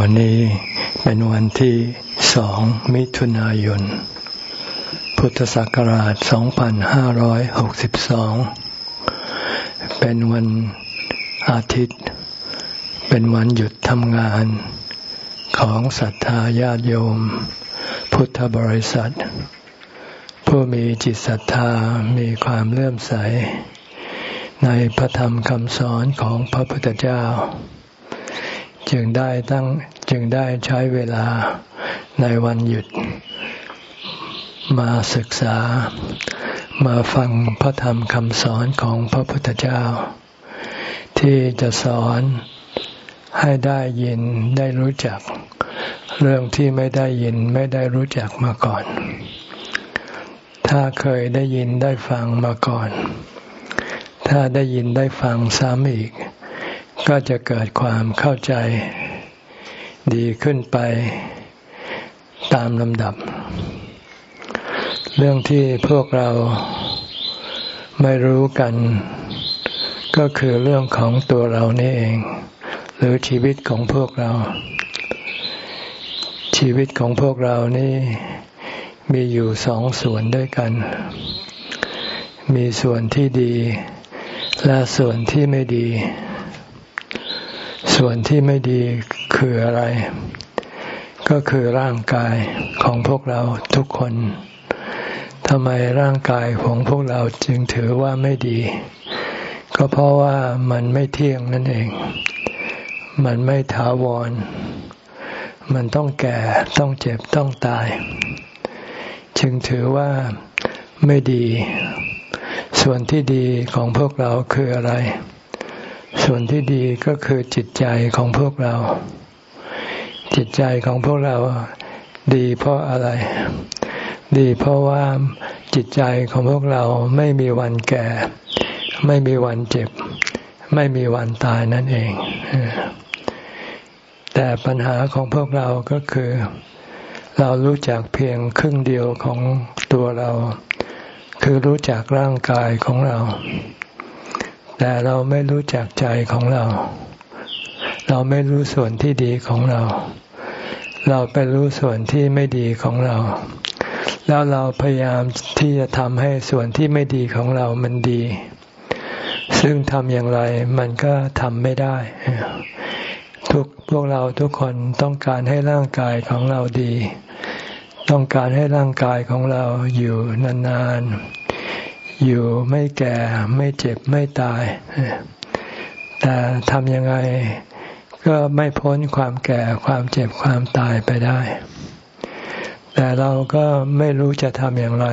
วันนี้เป็นวันที่สองมิถุนายน พุทธศักราช 2562 เป็นวันอาทิตย์ เป็นวันหยุดทำงานของศรัทธาญาติโยม พุทธบริษัท ผู้มีจิตศรัทธามีความเลื่อมใส ในพระธรรมคำสอนของพระพุทธเจ้า จึงได้ตั้งจึงได้ใช้เวลาในวันหยุด มาศึกษา มาฟังพระธรรมคำสอนของพระพุทธเจ้า ที่จะสอนให้ได้ยินได้รู้จัก เรื่องที่ไม่ได้ยินไม่ได้รู้จักมาก่อน ถ้าเคยได้ยินได้ฟังมาก่อน ถ้าได้ยินได้ฟังซ้ำอีก ก็จะเกิดความเข้าใจดีขึ้นไปตามลำดับ เรื่องที่พวกเราไม่รู้กัน ก็คือเรื่องของตัวเรานี่เอง หรือชีวิตของพวกเรา ชีวิตของพวกเรานี่มีอยู่สองส่วนด้วยกัน มีส่วนที่ดี และส่วนที่ไม่ดี ส่วนที่ไม่ดีคืออะไร ก็คือร่างกายของพวกเราทุกคนทำไมร่างกายของพวกเราจึงถือว่าไม่ดี ก็เพราะว่ามันไม่เที่ยงนั่นเอง มันไม่ถาวร มันต้องแก่ต้องเจ็บต้องตาย จึงถือว่าไม่ดี ส่วนที่ดีของพวกเราคืออะไร ส่วนที่ดีก็คือจิตใจของพวกเรา จิตใจของพวกเราดีเพราะอะไร ดีเพราะว่าจิตใจของพวกเราไม่มีวันแก่ ไม่มีวันเจ็บ ไม่มีวันตายนั่นเอง แต่ปัญหาของพวกเราก็คือ เรารู้จักเพียงครึ่งเดียวของตัวเรา คือรู้จักร่างกายของเรา แต่เราไม่รู้จักใจของเรา เราไม่รู้ส่วนที่ดีของเรา เราไปรู้ส่วนที่ไม่ดีของเรา แล้วเราพยายามที่จะทำให้ส่วนที่ไม่ดีของเรามันดี ซึ่งทำอย่างไรมันก็ทำไม่ได้ ทุกพวกเราทุกคนต้องการให้ร่างกายของเราดี ต้องการให้ร่างกายของเราอยู่นานๆ อยู่ไม่แก่ไม่เจ็บไม่ตาย แต่ทำยังไงก็ไม่พ้นความแก่ความเจ็บความตายไปได้ แต่เราก็ไม่รู้จะทำอย่างไร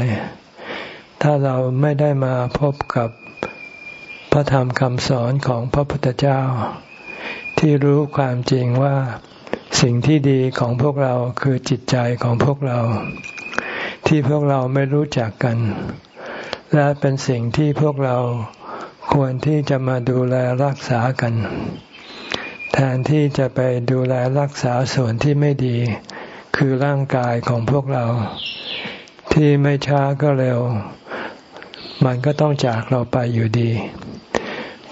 ถ้าเราไม่ได้มาพบกับพระธรรมคำสอนของพระพุทธเจ้า ที่รู้ความจริงว่าสิ่งที่ดีของพวกเราคือจิตใจของพวกเรา ที่พวกเราไม่รู้จักกัน และเป็นสิ่งที่พวกเราควรที่จะมาดูแลรักษากัน แทนที่จะไปดูแลรักษาส่วนที่ไม่ดี คือร่างกายของพวกเรา ที่ไม่ช้าก็เร็ว มันก็ต้องจากเราไปอยู่ดี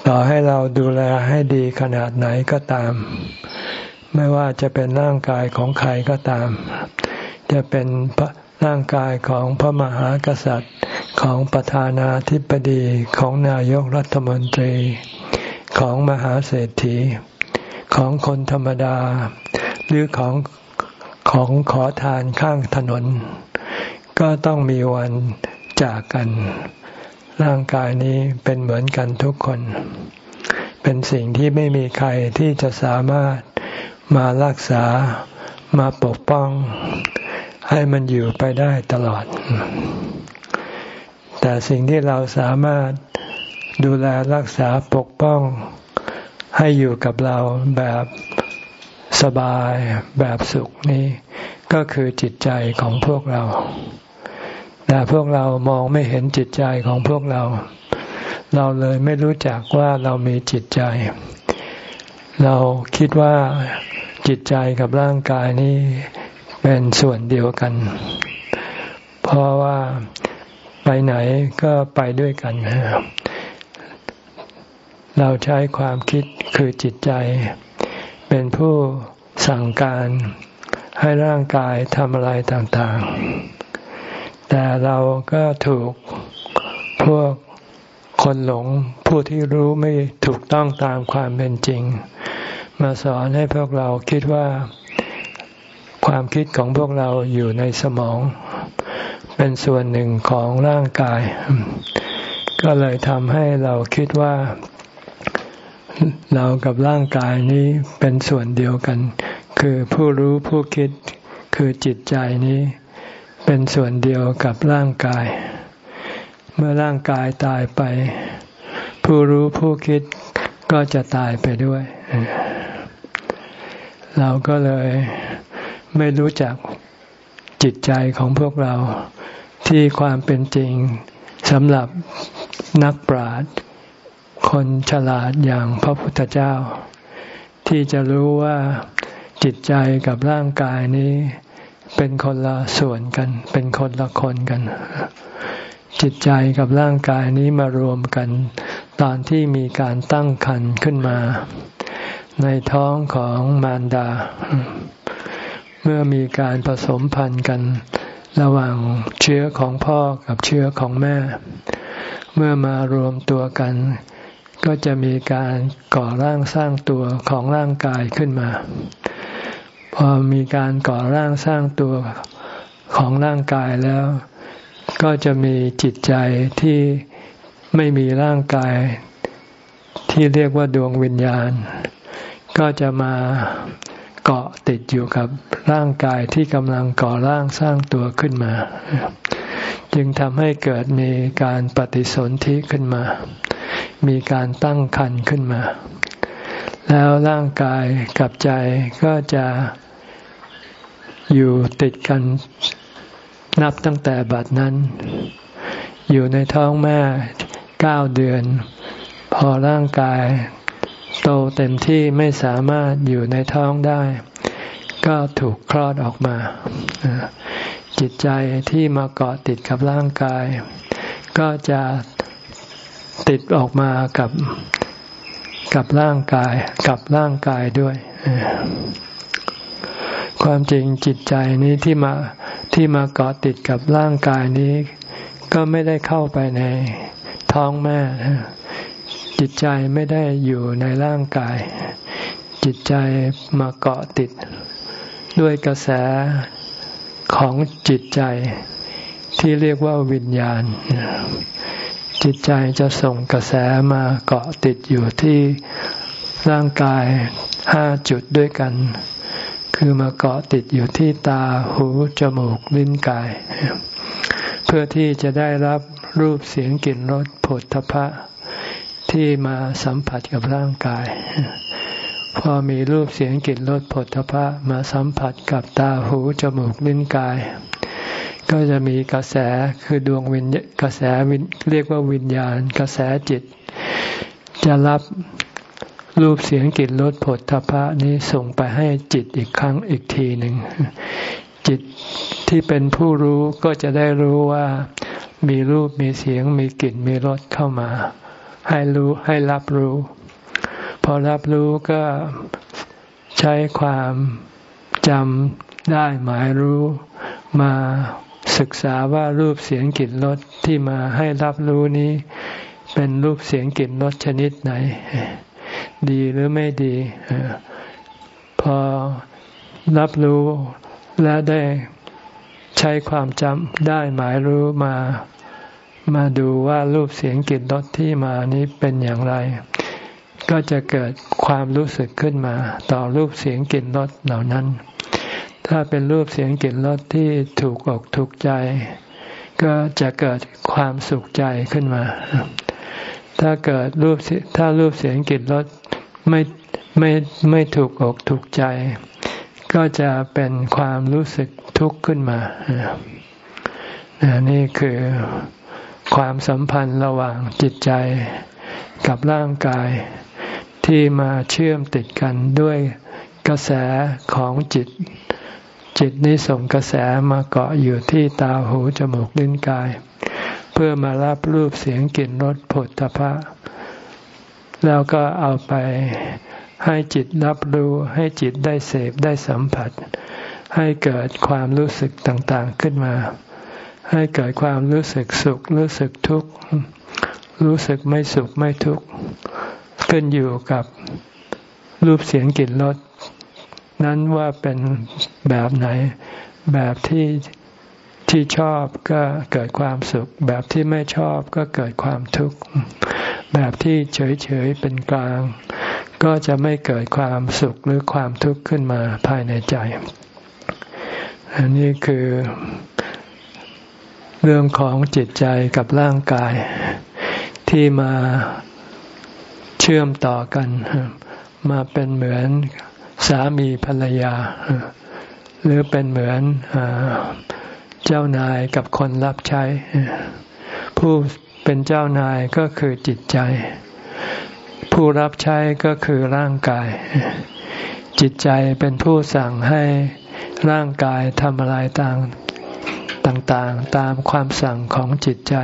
ต่อให้เราดูแลให้ดีขนาดไหนก็ตาม ไม่ว่าจะเป็นร่างกายของใครก็ตาม จะเป็น ร่างกายของพระมหากษัตริย์ของประธานาธิบดีของนายกรัฐมนตรี ของมหาเศรษฐี ของคนธรรมดา หรือของของขอทานข้างถนน ก็ต้องมีวันจากกัน ร่างกายนี้เป็นเหมือนกันทุกคน เป็นสิ่งที่ไม่มีใครที่จะสามารถมารักษามาปกป้อง ให้มันอยู่ไปได้ตลอด แต่สิ่งที่เราสามารถดูแลรักษาปกป้องให้อยู่กับเราแบบสบายแบบสุขนี้ ก็คือจิตใจของพวกเรา แต่พวกเรามองไม่เห็นจิตใจของพวกเรา เราเลยไม่รู้จักว่าเรามีจิตใจ เราคิดว่าจิตใจกับร่างกายนี้ เป็นส่วนเดียวกัน เพราะว่าไปไหนก็ไปด้วยกัน เราใช้ความคิดคือจิตใจ เป็นผู้สั่งการให้ร่างกายทำอะไรต่างๆ แต่เราก็ถูกพวกคนหลงผู้ที่รู้ไม่ถูกต้องตามความเป็นจริง มาสอนให้พวกเราคิดว่า ความคิดของพวกเราอยู่ในสมอง เป็นส่วนหนึ่งของร่างกาย ก็เลยทำให้เราคิดว่า เรากับร่างกายนี้เป็นส่วนเดียวกัน คือผู้รู้ผู้คิดคือจิตใจนี้ เป็นส่วนเดียวกับร่างกาย เมื่อร่างกายตายไป ผู้รู้ผู้คิดก็จะตายไปด้วย เราก็เลย ไม่รู้จักจิตใจของพวกเราที่ความเป็นจริงสำหรับนักปราชญ์คนฉลาดอย่างพระพุทธเจ้า ที่จะรู้ว่าจิตใจกับร่างกายนี้ เป็นคนละส่วนกัน เป็นคนละคนกัน จิตใจกับร่างกายนี้มารวมกัน ตอนที่มีการตั้งครรภ์ขึ้นมา ในท้องของมารดา เมื่อมีการผสมพันธุ์กัน ระหว่างเชื้อของพ่อกับเชื้อของแม่ เมื่อมารวมตัวกัน ก็จะมีการก่อร่างสร้างตัวของร่างกายขึ้นมา พอมีการก่อร่างสร้างตัวของร่างกายแล้ว ก็จะมีจิตใจที่ไม่มีร่างกาย ที่เรียกว่าดวงวิญญาณ ก็จะมา เกาะติดอยู่กับร่างกายที่กำลังก่อร่างสร้างตัวขึ้นมา จึงทำให้เกิดมีการปฏิสนธิขึ้นมา มีการตั้งคันขึ้นมา แล้วร่างกายกับใจก็จะอยู่ติดกันนับตั้งแต่บัดนั้น อยู่ในท้องแม่เก้าเดือน พอร่างกาย ตเต็มที่ไม่สามารถอยู่ในท้องได้ ก็ถูกคลอดออกมา จิตใจที่มาเกาะติดกับร่างกาย ก็จะติดออกมากับกับร่างกายกับร่างกายด้วย ความจริงจิตใจนี้ที่มาที่มาเกาะติดกับร่างกายนี้ ก็ไม่ได้เข้าไปในท้องแม่ จิตใจไม่ได้อยู่ในร่างกาย จิตใจมาเกาะติด ด้วยกระแสของจิตใจที่เรียกว่าวิญญาณ จิตใจจะส่งกระแสมาเกาะติดอยู่ที่ร่างกายห้าจุดด้วยกัน คือมาเกาะติดอยู่ที่ตาหูจมูกลิ้นกาย เพื่อที่จะได้รับรูปเสียงกลิ่นรสผลทพะ ที่มาสัมผัสกับร่างกาย พอมีรูปเสียงกลิ่นรสผลทพะมาสัมผัสกับตาหูจมูกลิ้นกาย ก็จะมีกระแสคือดวงวิญกระแสวิเรียกว่าวิญญาณ กระแสจิต จะรับรูปเสียงกลิ่นรสผลทพะนี้ส่งไปให้จิตอีกครั้งอีกทีหนึ่งจิตที่เป็นผู้รู้ก็จะได้รู้ว่ามีรูปมีเสียงมีกลิ่นมีรสเข้ามา ให้รู้ให้รับรู้ พอรับรู้ก็ใช้ความจำได้หมายรู้มาศึกษาว่ารูปเสียงกลิ่นรสที่มาให้รับรู้นี้ เป็นรูปเสียงกลิ่นรสชนิดไหน ดีหรือไม่ดี พอรับรู้และได้ใช้ความจำได้หมายรู้มา มาดูว่ารูปเสียงกลิ่นรสที่มานี้เป็นอย่างไร ก็จะเกิดความรู้สึกขึ้นมา ต่อรูปเสียงกลิ่นรสเหล่านั้น ถ้าเป็นรูปเสียงกลิ่นรสที่ถูกอกถูกใจ ก็จะเกิดความสุขใจขึ้นมา ถ้าเกิดรูปถ้ารูปเสียงกลิ่นรสไม่ไม่ไม่ถูกอกถูกใจ ก็จะเป็นความรู้สึกทุกข์ขึ้นมานี่คือ ความสัมพันธ์ระหว่างจิตใจกับร่างกาย ที่มาเชื่อมติดกันด้วยกระแสของจิต จิตนี้ส่งกระแสมาเกาะอยู่ที่ตาหูจมูกลิ้นกาย เพื่อมารับรูปเสียงกลิ่นรสผลตภะแล้วก็เอาไปให้จิตรับรู้ให้จิตได้เสพได้สัมผัส ให้เกิดความรู้สึกต่างๆขึ้นมา ให้เกิดความรู้สึกสุข รู้สึกทุกข์รู้สึกไม่สุขไม่ทุกข์ขึ้นอยู่กับรูปเสียงกลิ่นรสนั้นว่าเป็นแบบไหน แบบที่ที่ชอบก็เกิดความสุข แบบที่ไม่ชอบก็เกิดความทุกข์ แบบที่เฉยๆเป็นกลาง ก็จะไม่เกิดความสุขหรือความทุกข์ขึ้นมาภายในใจ อันนี้คือ เรื่องของจิตใจกับร่างกาย ที่มาเชื่อมต่อกัน มาเป็นเหมือนสามีภรรยา หรือเป็นเหมือนเจ้านายกับคนรับใช้ ผู้เป็นเจ้านายก็คือจิตใจ ผู้รับใช้ก็คือร่างกาย จิตใจเป็นผู้สั่งให้ร่างกายทำอะไรต่าง ต่างๆ ตามความสั่งของจิตใจ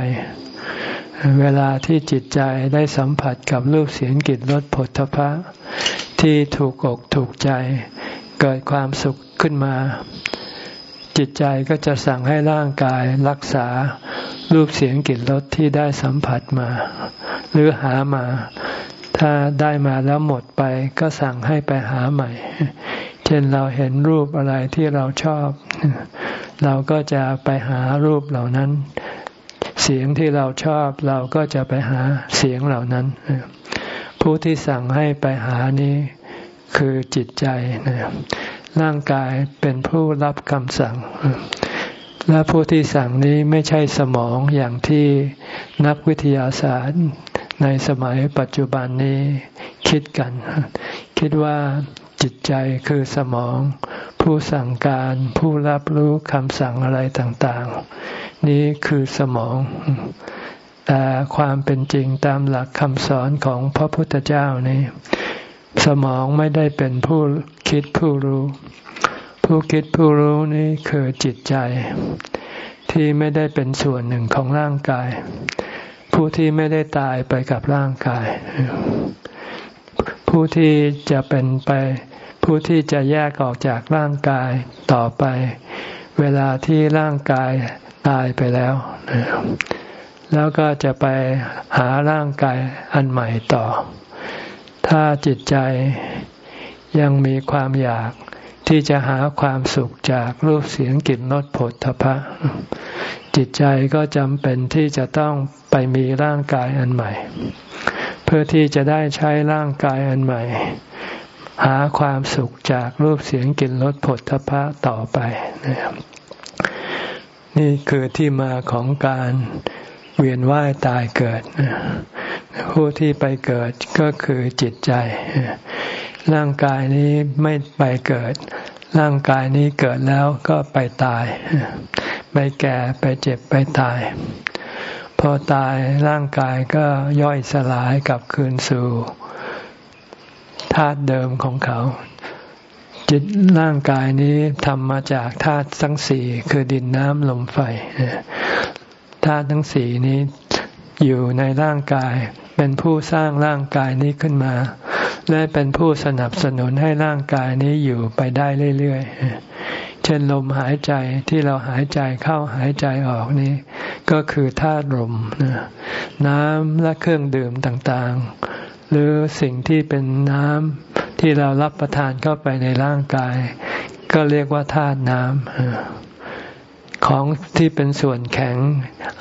เวลาที่จิตใจได้สัมผัสกับรูปเสียงกลิ่นรสผลทพะ ที่ถูกอกถูกใจ เกิดความสุขขึ้นมา จิตใจก็จะสั่งให้ร่างกายรักษารูปเสียงกลิ่นรสที่ได้สัมผัสมา หรือหามา ถ้าได้มาแล้วหมดไปก็สั่งให้ไปหาใหม่ เช่นเราเห็นรูปอะไรที่เราชอบ เราก็จะไปหารูปเหล่านั้น เสียงที่เราชอบเราก็จะไปหาเสียงเหล่านั้น ผู้ที่สั่งให้ไปหานี้คือจิตใจนะร่างกายเป็นผู้รับคำสั่ง และผู้ที่สั่งนี้ไม่ใช่สมองอย่างที่นักวิทยาศาสตร์ในสมัยปัจจุบันนี้คิดกัน คิดว่า จิตใจคือสมอง ผู้สั่งการผู้รับรู้คำสั่งอะไรต่างๆ นี้คือสมอง แต่ความเป็นจริงตามหลักคำสอนของพระพุทธเจ้านี้ สมองไม่ได้เป็นผู้คิดผู้รู้ ผู้คิดผู้รู้นี่คือจิตใจ ที่ไม่ได้เป็นส่วนหนึ่งของร่างกาย ผู้ที่ไม่ได้ตายไปกับร่างกาย ผู้ที่จะเป็นไป ผู้ที่จะแยกออกจากร่างกายต่อไป เวลาที่ร่างกายตายไปแล้ว แล้วก็จะไปหาร่างกายอันใหม่ต่อ ถ้าจิตใจยังมีความอยาก ที่จะหาความสุขจากรูปเสียงกลิ่นรสผลทพะ จิตใจก็จำเป็นที่จะต้องไปมีร่างกายอันใหม่ เพื่อที่จะได้ใช้ร่างกายอันใหม่ หาความสุขจากรูปเสียงกลิ่นรสผลทพะต่อไปนี่คือที่มาของการเวียนว่ายตายเกิด ผู้ที่ไปเกิดก็คือจิตใจ ร่างกายนี้ไม่ไปเกิด ร่างกายนี้เกิดแล้วก็ไปตาย ไปแก่ไปเจ็บไปตาย พอตายร่างกายก็ย่อยสลายกลับคืนสู่ธาตุเดิมของเขา จิตร่างกายนี้ทำมาจากธาตุทั้งสี่คือดินน้ำลมไฟธาตุทั้งสี่นี้อยู่ในร่างกายเป็นผู้สร้างร่างกายนี้ขึ้นมา และเป็นผู้สนับสนุนให้ร่างกายนี้อยู่ไปได้เรื่อยๆ เช่นลมหายใจที่เราหายใจเข้าหายใจออกนี้ ก็คือธาตุลมน้ำและเครื่องดื่มต่างๆ หรือสิ่งที่เป็นน้ำที่เรารับประทานเข้าไปในร่างกาย ก็เรียกว่าธาตุน้ำของที่เป็นส่วนแข็ง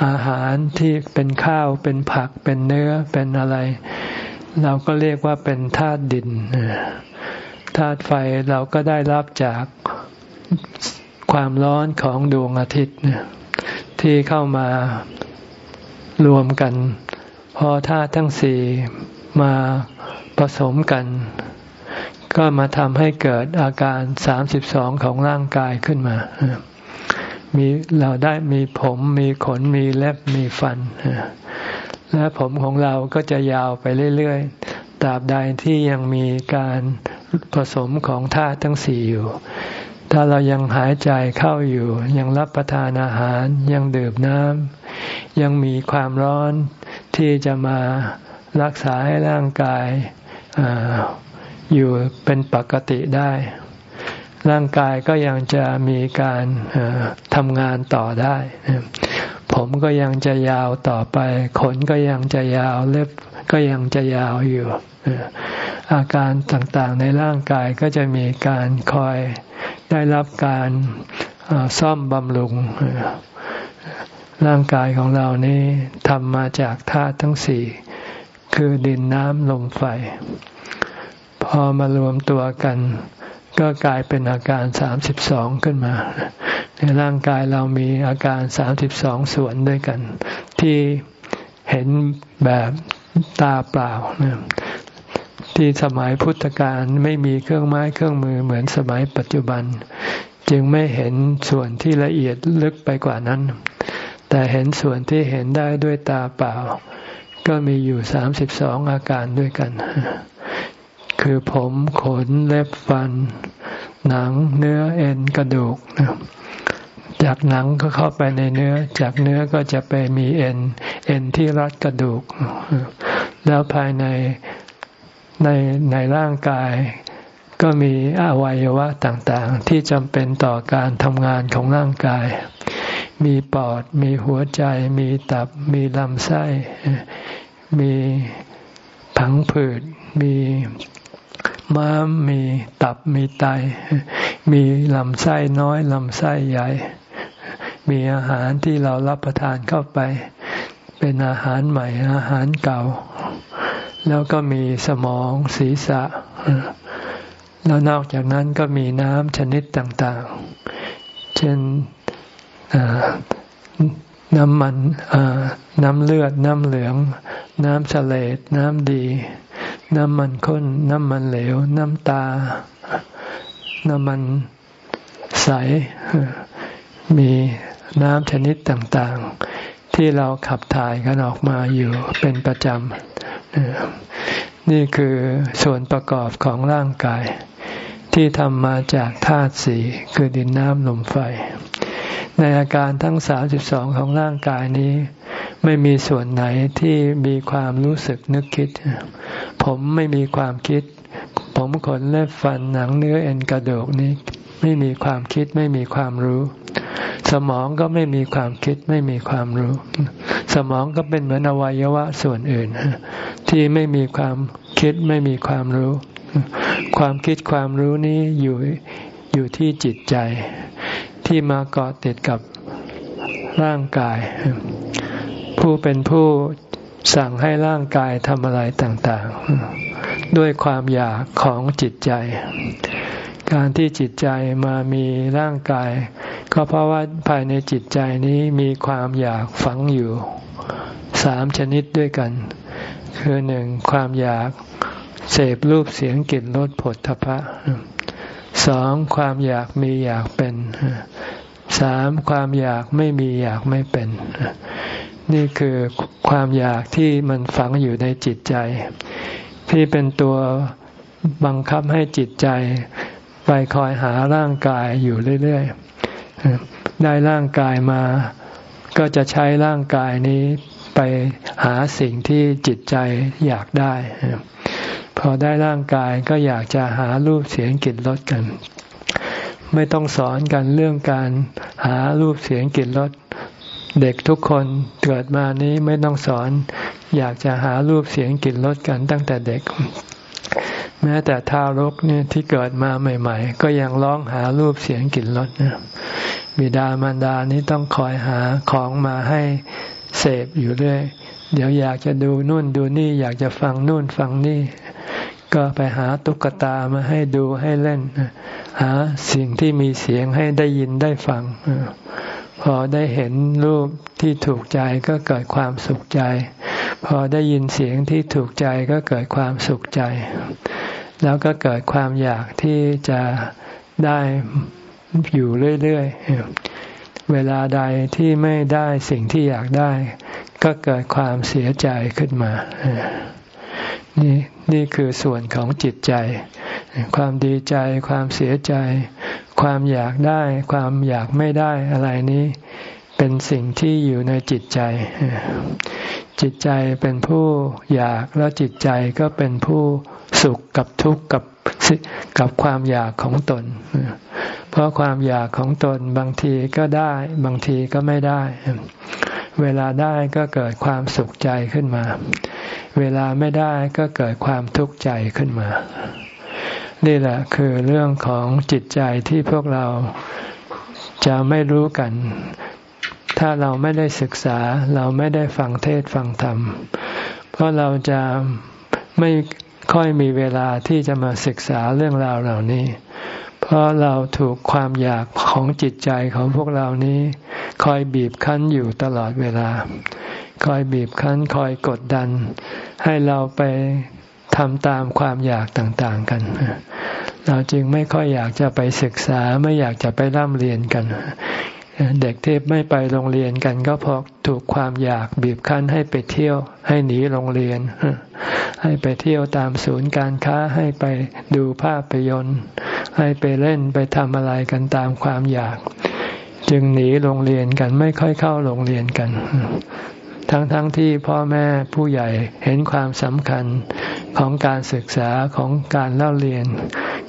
อาหารที่เป็นข้าวเป็นผักเป็นเนื้อเป็นอะไร เราก็เรียกว่าเป็นธาตุดินธาตุไฟเราก็ได้รับจากความร้อนของดวงอาทิตย์ที่เข้ามารวมกัน พอธาตุทั้งสี่มาผสมกัน ก็มาทำให้เกิดอาการสามสิบสองของร่างกายขึ้นมา มีเราได้มีผมมีขนมีเล็บมีฟัน และผมของเราก็จะยาวไปเรื่อยๆ ตราบใดที่ยังมีการผสมของธาตุทั้งสี่อยู่ ถ้าเรายังหายใจเข้าอยู่ ยังรับประทานอาหาร ยังดื่มน้ำ ยังมีความร้อนที่จะมารักษาให้ร่างกายอยู่เป็นปกติได้ ร่างกายก็ยังจะมีการทำงานต่อได้ ผมก็ยังจะยาวต่อไป ขนก็ยังจะยาว เล็บก็ยังจะยาวอยู่อาการต่างๆในร่างกายก็จะมีการคอยได้รับการซ่อมบำรุง ร่างกายของเรานี้ทำมาจากธาตุทั้งสี่ คือดินน้ำลมไฟ พอมารวมตัวกัน ก็กลายเป็นอาการสามสิบสองขึ้นมา ในร่างกายเรามีอาการสามสิบสองส่วนด้วยกัน ที่เห็นแบบตาเปล่าที่สมัยพุทธกาลไม่มีเครื่องไม้เครื่องมือเหมือนสมัยปัจจุบัน จึงไม่เห็นส่วนที่ละเอียดลึกไปกว่านั้น แต่เห็นส่วนที่เห็นได้ด้วยตาเปล่า ก็มีอยู่สามสิบสองอาการด้วยกัน คือผมขนเล็บฟัน หนังเนื้อเอ็นกระดูก จากหนังก็เข้าไปในเนื้อ จากเนื้อก็จะไปมีเอ็น เอ็นที่รัดกระดูก แล้วภายในในในร่างกายก็มีอวัยวะต่างๆ ที่จำเป็นต่อการทำงานของร่างกาย มีปอด มีหัวใจ มีตับ มีลำไส้ มีผังผืด มี ม้ามมีตับมีไต มีลำไส้น้อยลำไส้ใหญ่ มีอาหารที่เรารับประทานเข้าไป เป็นอาหารใหม่อาหารเก่า แล้วก็มีสมองศีรษะ แล้วนอกจากนั้นก็มีน้ำชนิดต่างๆ เช่นน้ำมันน้ำเลือด น้ำเหลือง น้ำเสลดน้ำดี น้ำมันข้น น้ำมันเหลว น้ำตา น้ำมันใส มีน้ำชนิดต่างๆ ที่เราขับถ่ายกันออกมาอยู่เป็นประจำ นี่คือส่วนประกอบของร่างกาย ที่ทำมาจากธาตุสีคือดินน้ำลมไฟ ในอาการทั้งสาสิบสองของร่างกายนี้ ไม่มีส่วนไหนที่มีความรู้สึกนึกคิด ผมไม่มีความคิด ผมขนเล็บฟันหนังเนื้อเอ็นกระดูกนี้ ไม่มีความคิดไม่มีความรู้ สมองก็ไม่มีความคิดไม่มีความรู้ สมองก็เป็นเหมือนอวัยวะส่วนอื่น ที่ไม่มีความคิดไม่มีความรู้ ความคิดความรู้นี้อยู่อยู่ที่จิตใจที่มาเกาะติดกับร่างกาย ผู้เป็นผู้สั่งให้ร่างกายทำอะไรต่างๆ ด้วยความอยากของจิตใจ การที่จิตใจมามีร่างกาย ก็เพราะว่าภายในจิตใจนี้มีความอยากฝังอยู่สามชนิดด้วยกัน คือหนึ่งความอยากเสพรูปเสียงกลิ่นรสผลทพะสองความอยากมีอยากเป็นสามความอยากไม่มีอยากไม่เป็น นี่คือความอยากที่มันฝังอยู่ในจิตใจ ที่เป็นตัวบังคับให้จิตใจ ไปคอยหาร่างกายอยู่เรื่อยๆ ได้ร่างกายมา ก็จะใช้ร่างกายนี้ไปหาสิ่งที่จิตใจอยากได้ พอได้ร่างกายก็อยากจะหารูปเสียงกลิ่นรสกัน ไม่ต้องสอนกันเรื่องการหารูปเสียงกลิ่นรส เด็กทุกคนเกิดมานี้ไม่ต้องสอน อยากจะหารูปเสียงกลิ่นรสกันตั้งแต่เด็ก แม้แต่ทารกเนี่ยที่เกิดมาใหม่ ๆ ก็ยังร้องหารูปเสียงกลิ่นรสนะบิดามารดานี้ต้องคอยหาของมาให้เสพอยู่เรื่อยเดี๋ยวอยากจะดูนู่นดูนี่ อยากจะฟังนู่นฟังนี่ ก็ไปหาตุ๊กตามาให้ดูให้เล่น หาสิ่งที่มีเสียงให้ได้ยินได้ฟัง พอได้เห็นรูปที่ถูกใจก็เกิดความสุขใจ พอได้ยินเสียงที่ถูกใจก็เกิดความสุขใจ แล้วก็เกิดความอยากที่จะได้อยู่เรื่อยๆ เวลาใดที่ไม่ได้สิ่งที่อยากได้ ก็เกิดความเสียใจขึ้นมา นี่นี่คือส่วนของจิตใจ ความดีใจ ความเสียใจ ความอยากได้ ความอยากไม่ได้อะไรนี้ เป็นสิ่งที่อยู่ในจิตใจ จิตใจเป็นผู้อยากแล้วจิตใจก็เป็นผู้สุขกับทุกข์กับกับความอยากของตน เพราะความอยากของตนบางทีก็ได้ บางทีก็ไม่ได้ เวลาได้ก็เกิดความสุขใจขึ้นมา เวลาไม่ได้ก็เกิดความทุกข์ใจขึ้นมา นี่แหละคือเรื่องของจิตใจที่พวกเราจะไม่รู้กัน ถ้าเราไม่ได้ศึกษาเราไม่ได้ฟังเทศฟังธรรม เพราะเราจะไม่ค่อยมีเวลาที่จะมาศึกษาเรื่องราวเหล่านี้ เพราะเราถูกความอยากของจิตใจของพวกเรานี้ คอยบีบคั้นอยู่ตลอดเวลา คอยบีบคั้นคอยกดดัน ให้เราไป ทำตามความอยากต่างๆกัน เราจึงไม่ค่อยอยากจะไปศึกษาไม่อยากจะไปร่ำเรียนกัน เด็กที่ไม่ไปโรงเรียนกันก็เพราะถูกความอยากบีบคั้นให้ไปเที่ยวให้หนีโรงเรียน ให้ไปเที่ยวตามศูนย์การค้าให้ไปดูภาพยนตร์ ให้ไปเล่นไปทำอะไรกันตามความอยาก จึงหนีโรงเรียนกันไม่ค่อยเข้าโรงเรียนกันทั้งๆทที่พ่อแม่ผู้ใหญ่เห็นความสำคัญ ของการศึกษาของการเล่าเรียน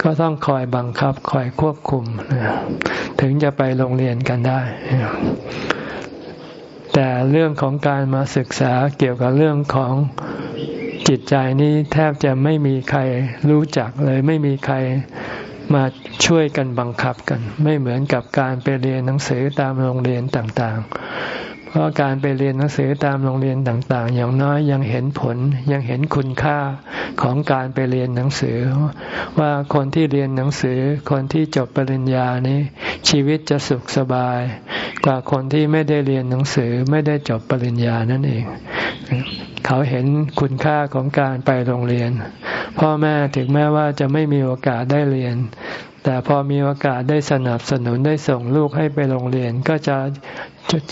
ก็ต้องคอยบังคับคอยควบคุม ถึงจะไปโรงเรียนกันได้ แต่เรื่องของการมาศึกษาเกี่ยวกับเรื่องของจิตใจนี้แทบจะไม่มีใครรู้จักเลยไม่มีใครมาช่วยกันบังคับกัน ไม่เหมือนกับการไปเรียนหนังสือตามโรงเรียนต่าง เพราะการไปเรียนหนังสือตามโรงเรียนต่างๆ อย่างน้อยยังเห็นผลยังเห็นคุณค่าของการไปเรียนหนังสือ ว่าคนที่เรียนหนังสือ คนที่จบปริญญานี้ ชีวิตจะสุขสบาย กว่าคนที่ไม่ได้เรียนหนังสือไม่ได้จบปริญญานั่นเอง เขาเห็นคุณค่าของการไปโรงเรียน พ่อแม่ถึงแม้ว่าจะไม่มีโอกาสได้เรียน แต่พอมีโอกาสได้สนับสนุนได้ส่งลูกให้ไปโรงเรียน ก็จะ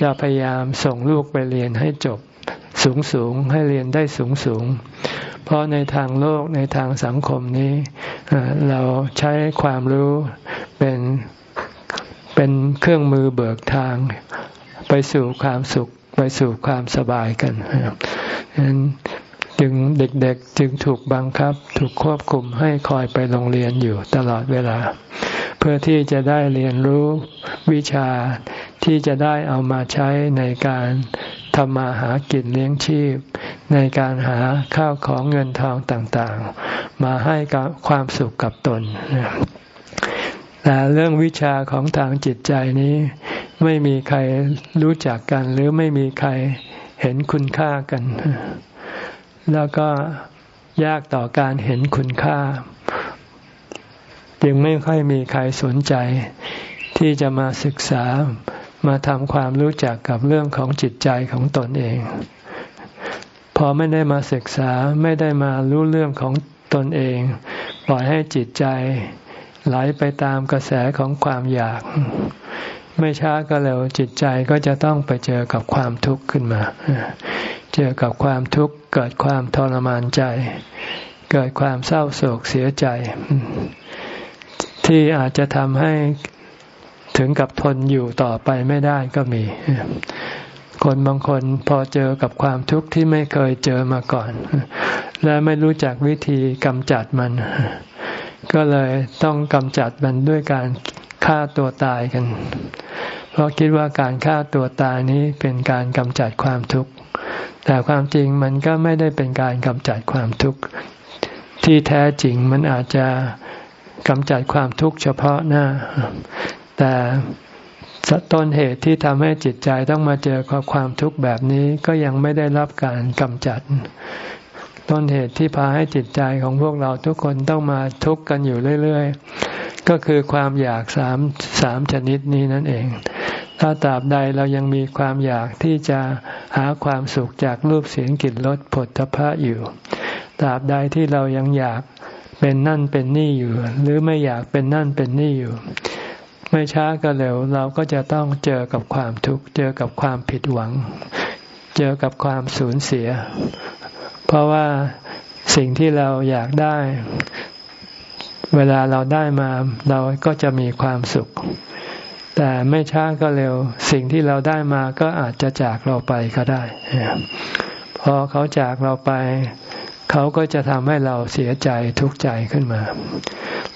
จะพยายามส่งลูกไปเรียนให้จบสูงสูงให้เรียนได้สูงสูง เพราะในทางโลกในทางสังคมนี้ เราใช้ความรู้เป็นเป็นเครื่องมือเบิกทาง ไปสู่ความสุขไปสู่ความสบายกันฉะนั้น จึงเด็กๆจึงถูกบังคับ ถูกควบคุมให้คอยไปโรงเรียนอยู่ตลอดเวลา เพื่อที่จะได้เรียนรู้วิชาที่จะได้เอามาใช้ในการทำมาหากินเลี้ยงชีพ ในการหาข้าวของเงินทองต่างๆ มาให้กับความสุขกับตนแต่เรื่องวิชาของทางจิตใจนี้ไม่มีใครรู้จักกันหรือไม่มีใครเห็นคุณค่ากัน แล้วก็ยากต่อการเห็นคุณค่ายังไม่ค่อยมีใครสนใจ ที่จะมาศึกษามาทำความรู้จักกับเรื่องของจิตใจของตนเอง พอไม่ได้มาศึกษาไม่ได้มารู้เรื่องของตนเอง ปล่อยให้จิตใจไหลไปตามกระแสของความอยาก ไม่ช้าก็เร็วจิตใจก็จะต้องไปเจอกับความทุกข์ขึ้นมา เจอกับความทุกข์เกิดความทรมานใจ เกิดความเศร้าโศกเสียใจ ที่อาจจะทำให้ถึงกับทนอยู่ต่อไปไม่ได้ก็มี คนบางคนพอเจอกับความทุกข์ที่ไม่เคยเจอมาก่อน และไม่รู้จักวิธีกำจัดมัน ก็เลยต้องกำจัดมันด้วยการฆ่าตัวตายกัน เพราะคิดว่าการฆ่าตัวตายนี้เป็นการกำจัดความทุกข์ แต่ความจริงมันก็ไม่ได้เป็นการกำจัดความทุกข์ ที่แท้จริงมันอาจจะกำจัดความทุกข์เฉพาะหน้า แต่ต้นเหตุที่ทำให้จิตใจต้องมาเจอกับความทุกข์แบบนี้ก็ยังไม่ได้รับการกำจัด ต้นเหตุที่พาให้จิตใจของพวกเราทุกคนต้องมาทุกข์กันอยู่เรื่อย ๆ ก็คือความอยากสามสามชนิดนี้นั่นเอง ถ้าตราบใดเรายังมีความอยากที่จะหาความสุขจากรูปเสียงกลิ่นรสผลทพะอยู่ ตราบใดที่เรายังอยากเป็นนั่นเป็นนี่อยู่ หรือไม่อยากเป็นนั่นเป็นนี่อยู่ ไม่ช้าก็เร็วเราก็จะต้องเจอกับความทุกข์เจอกับความผิดหวัง เจอกับความสูญเสีย เพราะว่าสิ่งที่เราอยากได้ เวลาเราได้มา เราก็จะมีความสุข แต่ไม่ช้าก็เร็ว สิ่งที่เราได้มาก็อาจจะจากเราไปก็ได้ พอเขาจากเราไป เขาก็จะทำให้เราเสียใจทุกข์ใจขึ้นมา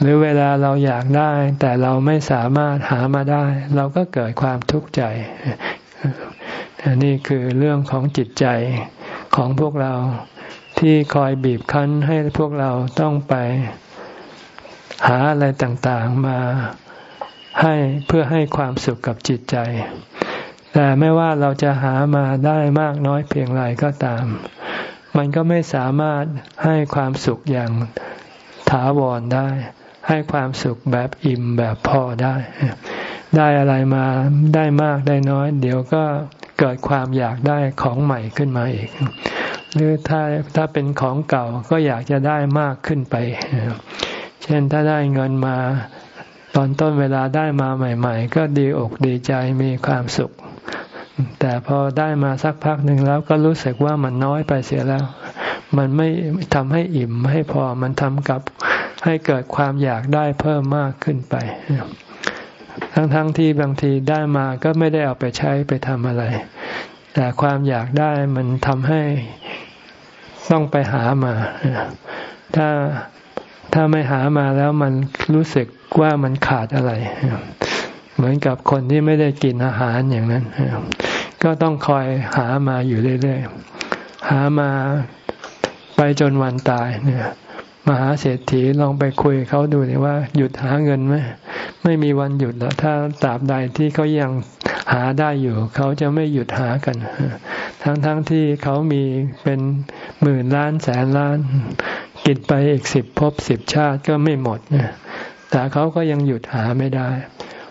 หรือเวลาเราอยากได้ แต่เราไม่สามารถหามาได้ เราก็เกิดความทุกข์ใจนี่คือเรื่องของจิตใจของพวกเรา ที่คอยบีบคั้นให้พวกเราต้องไปหาอะไรต่างๆมาให้เพื่อให้ความสุขกับจิตใจ แต่ไม่ว่าเราจะหามาได้มากน้อยเพียงไรก็ตาม มันก็ไม่สามารถให้ความสุขอย่างถาวรได้ ให้ความสุขแบบอิ่มแบบพอได้ ได้อะไรมาได้มากได้น้อย เดี๋ยวก็เกิดความอยากได้ของใหม่ขึ้นมาอีก หรือถ้าถ้าเป็นของเก่าก็อยากจะได้มากขึ้นไป เช่นถ้าได้เงินมาตอนต้นเวลาได้มาใหม่ ๆ ก็ดีอกดีใจมีความสุข แต่พอได้มาสักพักหนึ่งแล้วก็รู้สึกว่ามันน้อยไปเสียแล้ว มันไม่ทำให้อิ่มให้พอมันทำกับให้เกิดความอยากได้เพิ่มมากขึ้นไป ทั้งๆทที่บางทีได้มาก็ไม่ได้เอาไปใช้ไปทำอะไร แต่ความอยากได้มันทำให้ ต้องไปหามา ถ้าถ้าไม่หามาแล้วมันรู้สึกว่ามันขาดอะไร เหมือนกับคนที่ไม่ได้กินอาหารอย่างนั้น ก็ต้องคอยหามาอยู่เรื่อยๆ หามาไปจนวันตายเนี่ยมหาเศรษฐีลองไปคุยเขาดูเลยว่า หยุดหาเงินไหมไม่มีวันหยุดแล้วถ้าตราบใดที่เขายังหาได้อยู่ เขาจะไม่หยุดหากัน ทั้งๆทที่เขามีเป็นหมื่นล้านแสนล้าน กินไปอีกสิบภพสิบชาติก็ไม่หมดแต่เขาก็ยังหยุดหาไม่ได้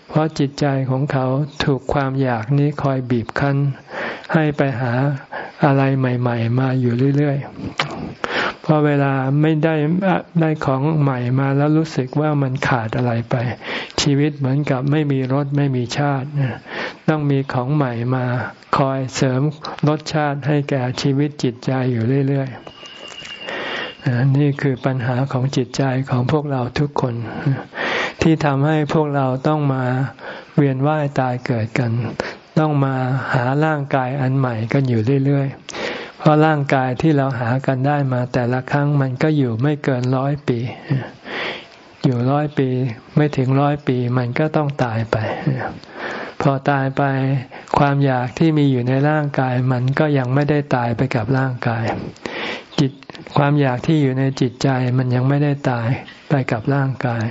เพราะจิตใจของเขาถูกความอยากนี้คอยบีบคั้น ให้ไปหาอะไรใหม่ ๆ มาอยู่เรื่อยๆ พอเวลาไม่ได้ได้ของใหม่มาแล้วรู้สึกว่ามันขาดอะไรไป ชีวิตเหมือนกับไม่มีรสไม่มีชาติ ต้องมีของใหม่มาคอยเสริมรสชาติให้แก่ชีวิตจิตใจอยู่เรื่อยๆนี่คือปัญหาของจิตใจของพวกเราทุกคน ที่ทำให้พวกเราต้องมาเวียนว่ายตายเกิดกัน ต้องมาหาร่างกายอันใหม่กันอยู่เรื่อยๆ ราะร่างกายที่เราหากันได้มาแต่ละครั้งมันก็อยู่ไม่เกินร้อยปี อยู่ร้อยปีไม่ถึงร้อยปี มันก็ต้องตายไป พอตายไปความอยากที่มีอยู่ในร่างกาย มันก็ยังไม่ได้ตายไปกับร่างกาย จิตความอยากที่อยู่ในจิตใจมันยังไม่ได้ตายไปกับร่างกาย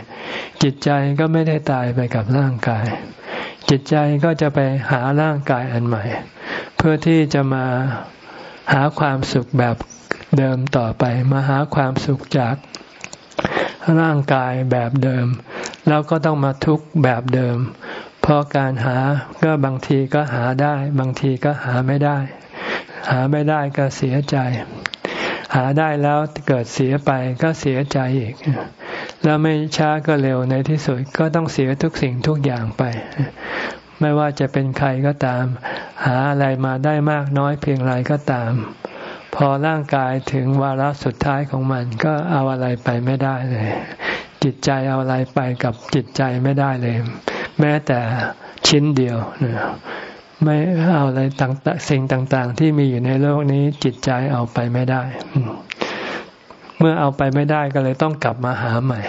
จิตใจก็ไม่ได้ตายไปกับร่างกาย จิตใจก็จะไปหาร่างกายอันใหม่ เพื่อที่จะมา หาความสุขแบบเดิมต่อไป มาหาความสุขจากร่างกายแบบเดิม แล้วก็ต้องมาทุกข์แบบเดิม เพราะการหาก็บางทีก็หาได้ บางทีก็หาไม่ได้ หาไม่ได้ก็เสียใจ หาได้แล้วเกิดเสียไปก็เสียใจอีก แล้วไม่ช้าก็เร็วในที่สุดก็ต้องเสียทุกสิ่งทุกอย่างไป ไม่ว่าจะเป็นใครก็ตาม หาอะไรมาได้มากน้อยเพียงไรก็ตาม พอร่างกายถึงวาระสุดท้ายของมันก็เอาอะไรไปไม่ได้เลย จิตใจเอาอะไรไปกับจิตใจไม่ได้เลย แม้แต่ชิ้นเดียวไม่เอาอะไรต่างสิ่งต่างๆ ที่มีอยู่ในโลกนี้จิตใจเอาไปไม่ได้ เมื่อเอาไปไม่ได้ก็เลยต้องกลับมาหาใหม่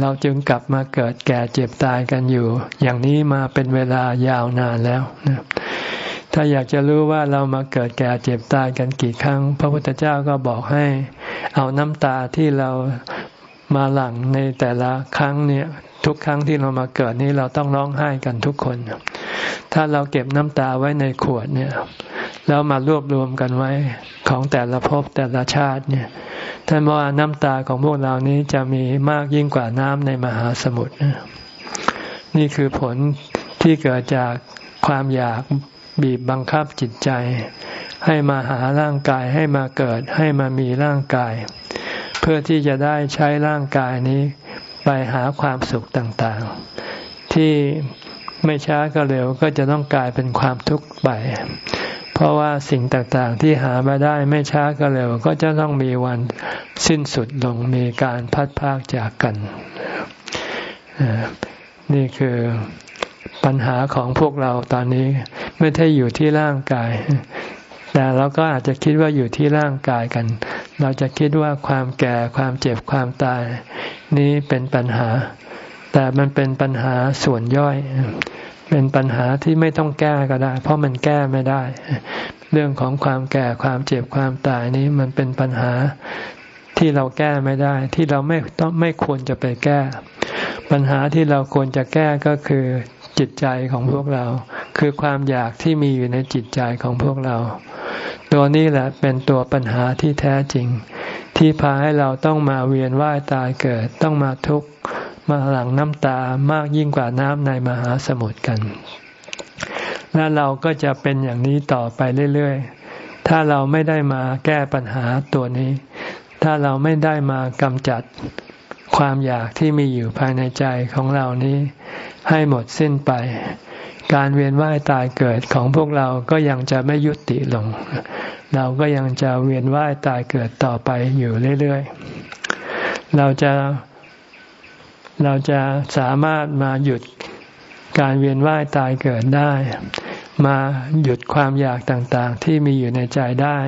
เราจึงกลับมาเกิดแก่เจ็บตายกันอยู่ อย่างนี้มาเป็นเวลายาวนานแล้วถ้าอยากจะรู้ว่าเรามาเกิดแก่เจ็บตายกันกี่ครั้ง พระพุทธเจ้าก็บอกให้ เอาน้ำตาที่เรามาหลั่งในแต่ละครั้งเนี่ยทุกครั้งที่เรามาเกิดนี้เราต้องร้องไห้กันทุกคน ถ้าเราเก็บน้ำตาไว้ในขวดเนี่ย แล้วมารวบรวมกันไว้ของแต่ละภพแต่ละชาติเนี่ยท่านบอกว่าน้ำตาของพวกเรานี้จะมีมากยิ่งกว่าน้ำในมหาสมุทรนี่คือผลที่เกิดจากความอยากบีบบังคับจิตใจ ให้มาหาร่างกายให้มาเกิดให้มามีร่างกาย เพื่อที่จะได้ใช้ร่างกายนี้ไปหาความสุขต่างๆ ที่ไม่ช้าก็เร็วก็จะต้องกลายเป็นความทุกข์ไป เพราะว่าสิ่งต่างๆที่หามาได้ไม่ช้าก็เร็ว ก็จะต้องมีวันสิ้นสุดลงมีการพัดพากจากกัน นี่คือปัญหาของพวกเราตอนนี้ไม่ใช่อยู่ที่ร่างกาย แต่เราก็อาจจะคิดว่าอยู่ที่ร่างกายกัน เราจะคิดว่าความแก่ความเจ็บความตาย นี้เป็นปัญหา แต่มันเป็นปัญหาส่วนย่อย เป็นปัญหาที่ไม่ต้องแก้ก็ได้ เพราะมันแก้ไม่ได้ เรื่องของความแก่ความเจ็บความตายนี้มันเป็นปัญหาที่เราแก้ไม่ได้ ที่เราไม่ต้องไม่ควรจะไปแก้ ปัญหาที่เราควรจะแก้ก็คือจิตใจของพวกเรา คือความอยากที่มีอยู่ในจิตใจของพวกเรา ตัวนี้แหละเป็นตัวปัญหาที่แท้จริง ที่พาให้เราต้องมาเวียนว่ายตายเกิดต้องมาทุกข์ มาหลั่งน้ำตามากยิ่งกว่าน้ำในมหาสมุทรกัน และเราก็จะเป็นอย่างนี้ต่อไปเรื่อยๆ ถ้าเราไม่ได้มาแก้ปัญหาตัวนี้ ถ้าเราไม่ได้มากำจัดความอยากที่มีอยู่ภายในใจของเรานี้ ให้หมดสิ้นไป การเวียนว่ายตายเกิดของพวกเราก็ยังจะไม่ยุติลง เราก็ยังจะเวียนว่ายตายเกิดต่อไปอยู่เรื่อยๆ เราจะ เราจะสามารถมาหยุดการเวียนว่ายตายเกิดได้ มาหยุดความอยากต่างๆ ที่มีอยู่ในใจได้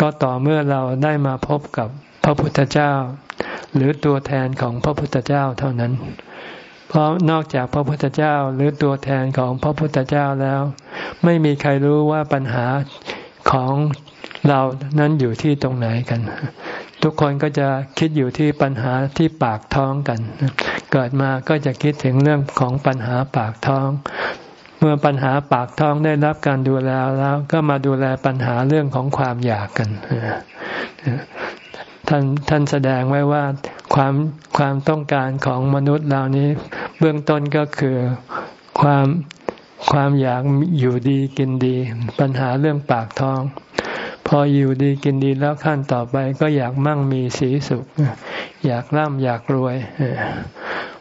ก็ต่อเมื่อเราได้มาพบกับพระพุทธเจ้า หรือตัวแทนของพระพุทธเจ้าเท่านั้น เพราะนอกจากพระพุทธเจ้าหรือตัวแทนของพระพุทธเจ้าแล้ว ไม่มีใครรู้ว่าปัญหาของเรานั้นอยู่ที่ตรงไหนกัน ทุกคนก็จะคิดอยู่ที่ปัญหาที่ปากท้องกัน เกิดมาก็จะคิดถึงเรื่องของปัญหาปากท้อง เมื่อปัญหาปากท้องได้รับการดูแลแล้วก็มาดูแลปัญหาเรื่องของความอยากกันท่านท่านแสดงไว้ว่าความความต้องการของมนุษย์เหล่านี้ เบื้องต้นก็คือความความอยากอยู่ดีกินดี ปัญหาเรื่องปากท้อง พออยู่ดีกินดีแล้วขั้นต่อไปก็อยากมั่งมีสีสุข อยากร่ำอยากรวย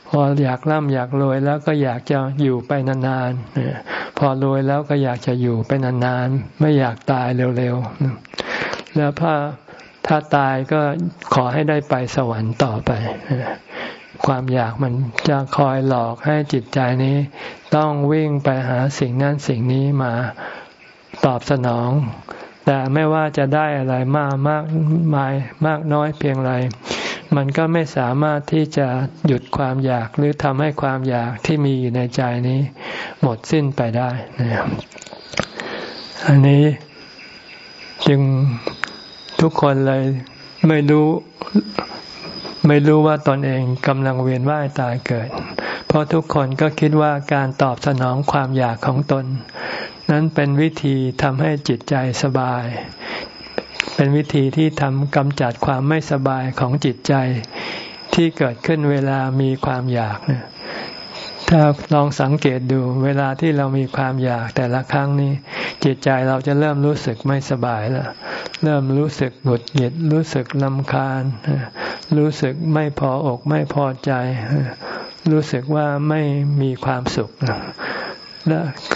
พออยากร่ำอยากรวยแล้วก็อยากจะอยู่ไปนานๆพอรวยแล้วก็อยากจะอยู่ไปนานๆไม่อยากตายเร็วๆแล้วพอถ้าตายก็ขอให้ได้ไปสวรรค์ต่อไปความอยากมันจะคอยหลอกให้จิตใจนี้ ต้องวิ่งไปหาสิ่งนั้นสิ่งนี้มาตอบสนอง แต่ไม่ว่าจะได้อะไรมากมากมายมากน้อยเพียงไร มันก็ไม่สามารถที่จะหยุดความอยากหรือทำให้ความอยากที่มีอยู่ในใจนี้ หมดสิ้นไปได้นะอันนี้จึงทุกคนเลยไม่รู้ไม่รู้ว่าตนเองกำลังเวียนว่ายตายเกิด เพราะทุกคนก็คิดว่าการตอบสนองความอยากของตน นั้นเป็นวิธีทำให้จิตใจสบาย เป็นวิธีที่ทำกำจัดความไม่สบายของจิตใจที่เกิดขึ้นเวลามีความอยากเนี่ยถ้าลองสังเกตดูเวลาที่เรามีความอยากแต่ละครั้งนี้ จิตใจเราจะเริ่มรู้สึกไม่สบายแล้ว เริ่มรู้สึกหงุดหงิดรู้สึกลำคาญ รู้สึกไม่พออกไม่พอใจ รู้สึกว่าไม่มีความสุข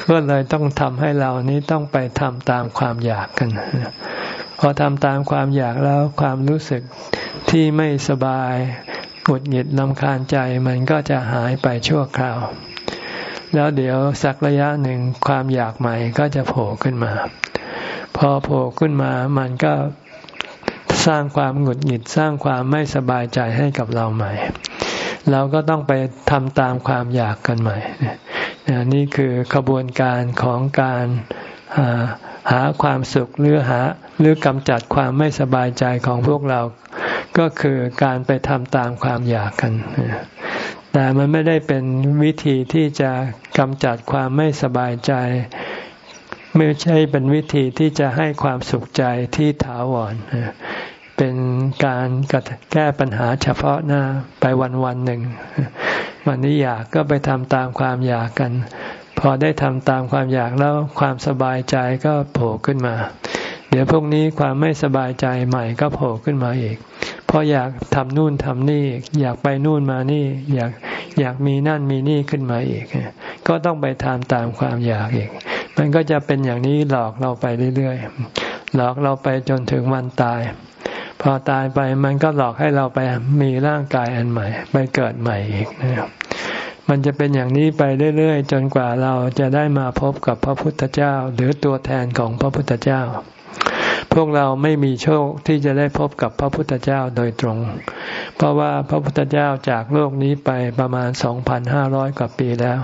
ก็เลยต้องทำให้เรานี้ต้องไปทำตามความอยากกัน พอทำตามความอยากแล้วความรู้สึกที่ไม่สบายหงุดหงิดลำคาญใจมันก็จะหายไปชั่วคราว แล้วเดี๋ยวสักระยะหนึ่งความอยากใหม่ก็จะโผล่ขึ้นมา พอโผล่ขึ้นมามันก็สร้างความหงุดหงิดสร้างความไม่สบายใจให้กับเราใหม่ เราก็ต้องไปทำตามความอยากกันใหม่ นี่คือขบวนการของการหาความสุขหรือหาหรือกำจัดความไม่สบายใจของพวกเรา ก็คือการไปทำตามความอยากกัน แต่มันไม่ได้เป็นวิธีที่จะกำจัดความไม่สบายใจ ไม่ใช่เป็นวิธีที่จะให้ความสุขใจที่ถาวร เป็นการแก้ปัญหาเฉพาะหน้าไปวันวันหนึ่ง วันนี้อยากก็ไปทำตามความอยากกัน พอได้ทำตามความอยากแล้วความสบายใจก็โผล่ขึ้นมา เดี๋ยวพวกนี้ความไม่สบายใจใหม่ก็โผล่ขึ้นมาอีกพราะอยากทำนู่นทำนี่ อยากไปนู่นมานี่ อยากอยากมีนั่นมีนี่ขึ้นมาอีก ก็ต้องไปทำตามความอยากอีก มันก็จะเป็นอย่างนี้หลอกเราไปเรื่อยๆ หลอกเราไปจนถึงวันตาย พอตายไปมันก็หลอกให้เราไปมีร่างกายอันใหม่ ไปเกิดใหม่อีกนะครับมันจะเป็นอย่างนี้ไปเรื่อยๆ จนกว่าเราจะได้มาพบกับพระพุทธเจ้า หรือตัวแทนของพระพุทธเจ้า พวกเราไม่มีโชคที่จะได้พบกับพระพุทธเจ้าโดยตรง เพราะว่าพระพุทธเจ้าจากโลกนี้ไปประมาณ 2,500 กว่าปีแล้ว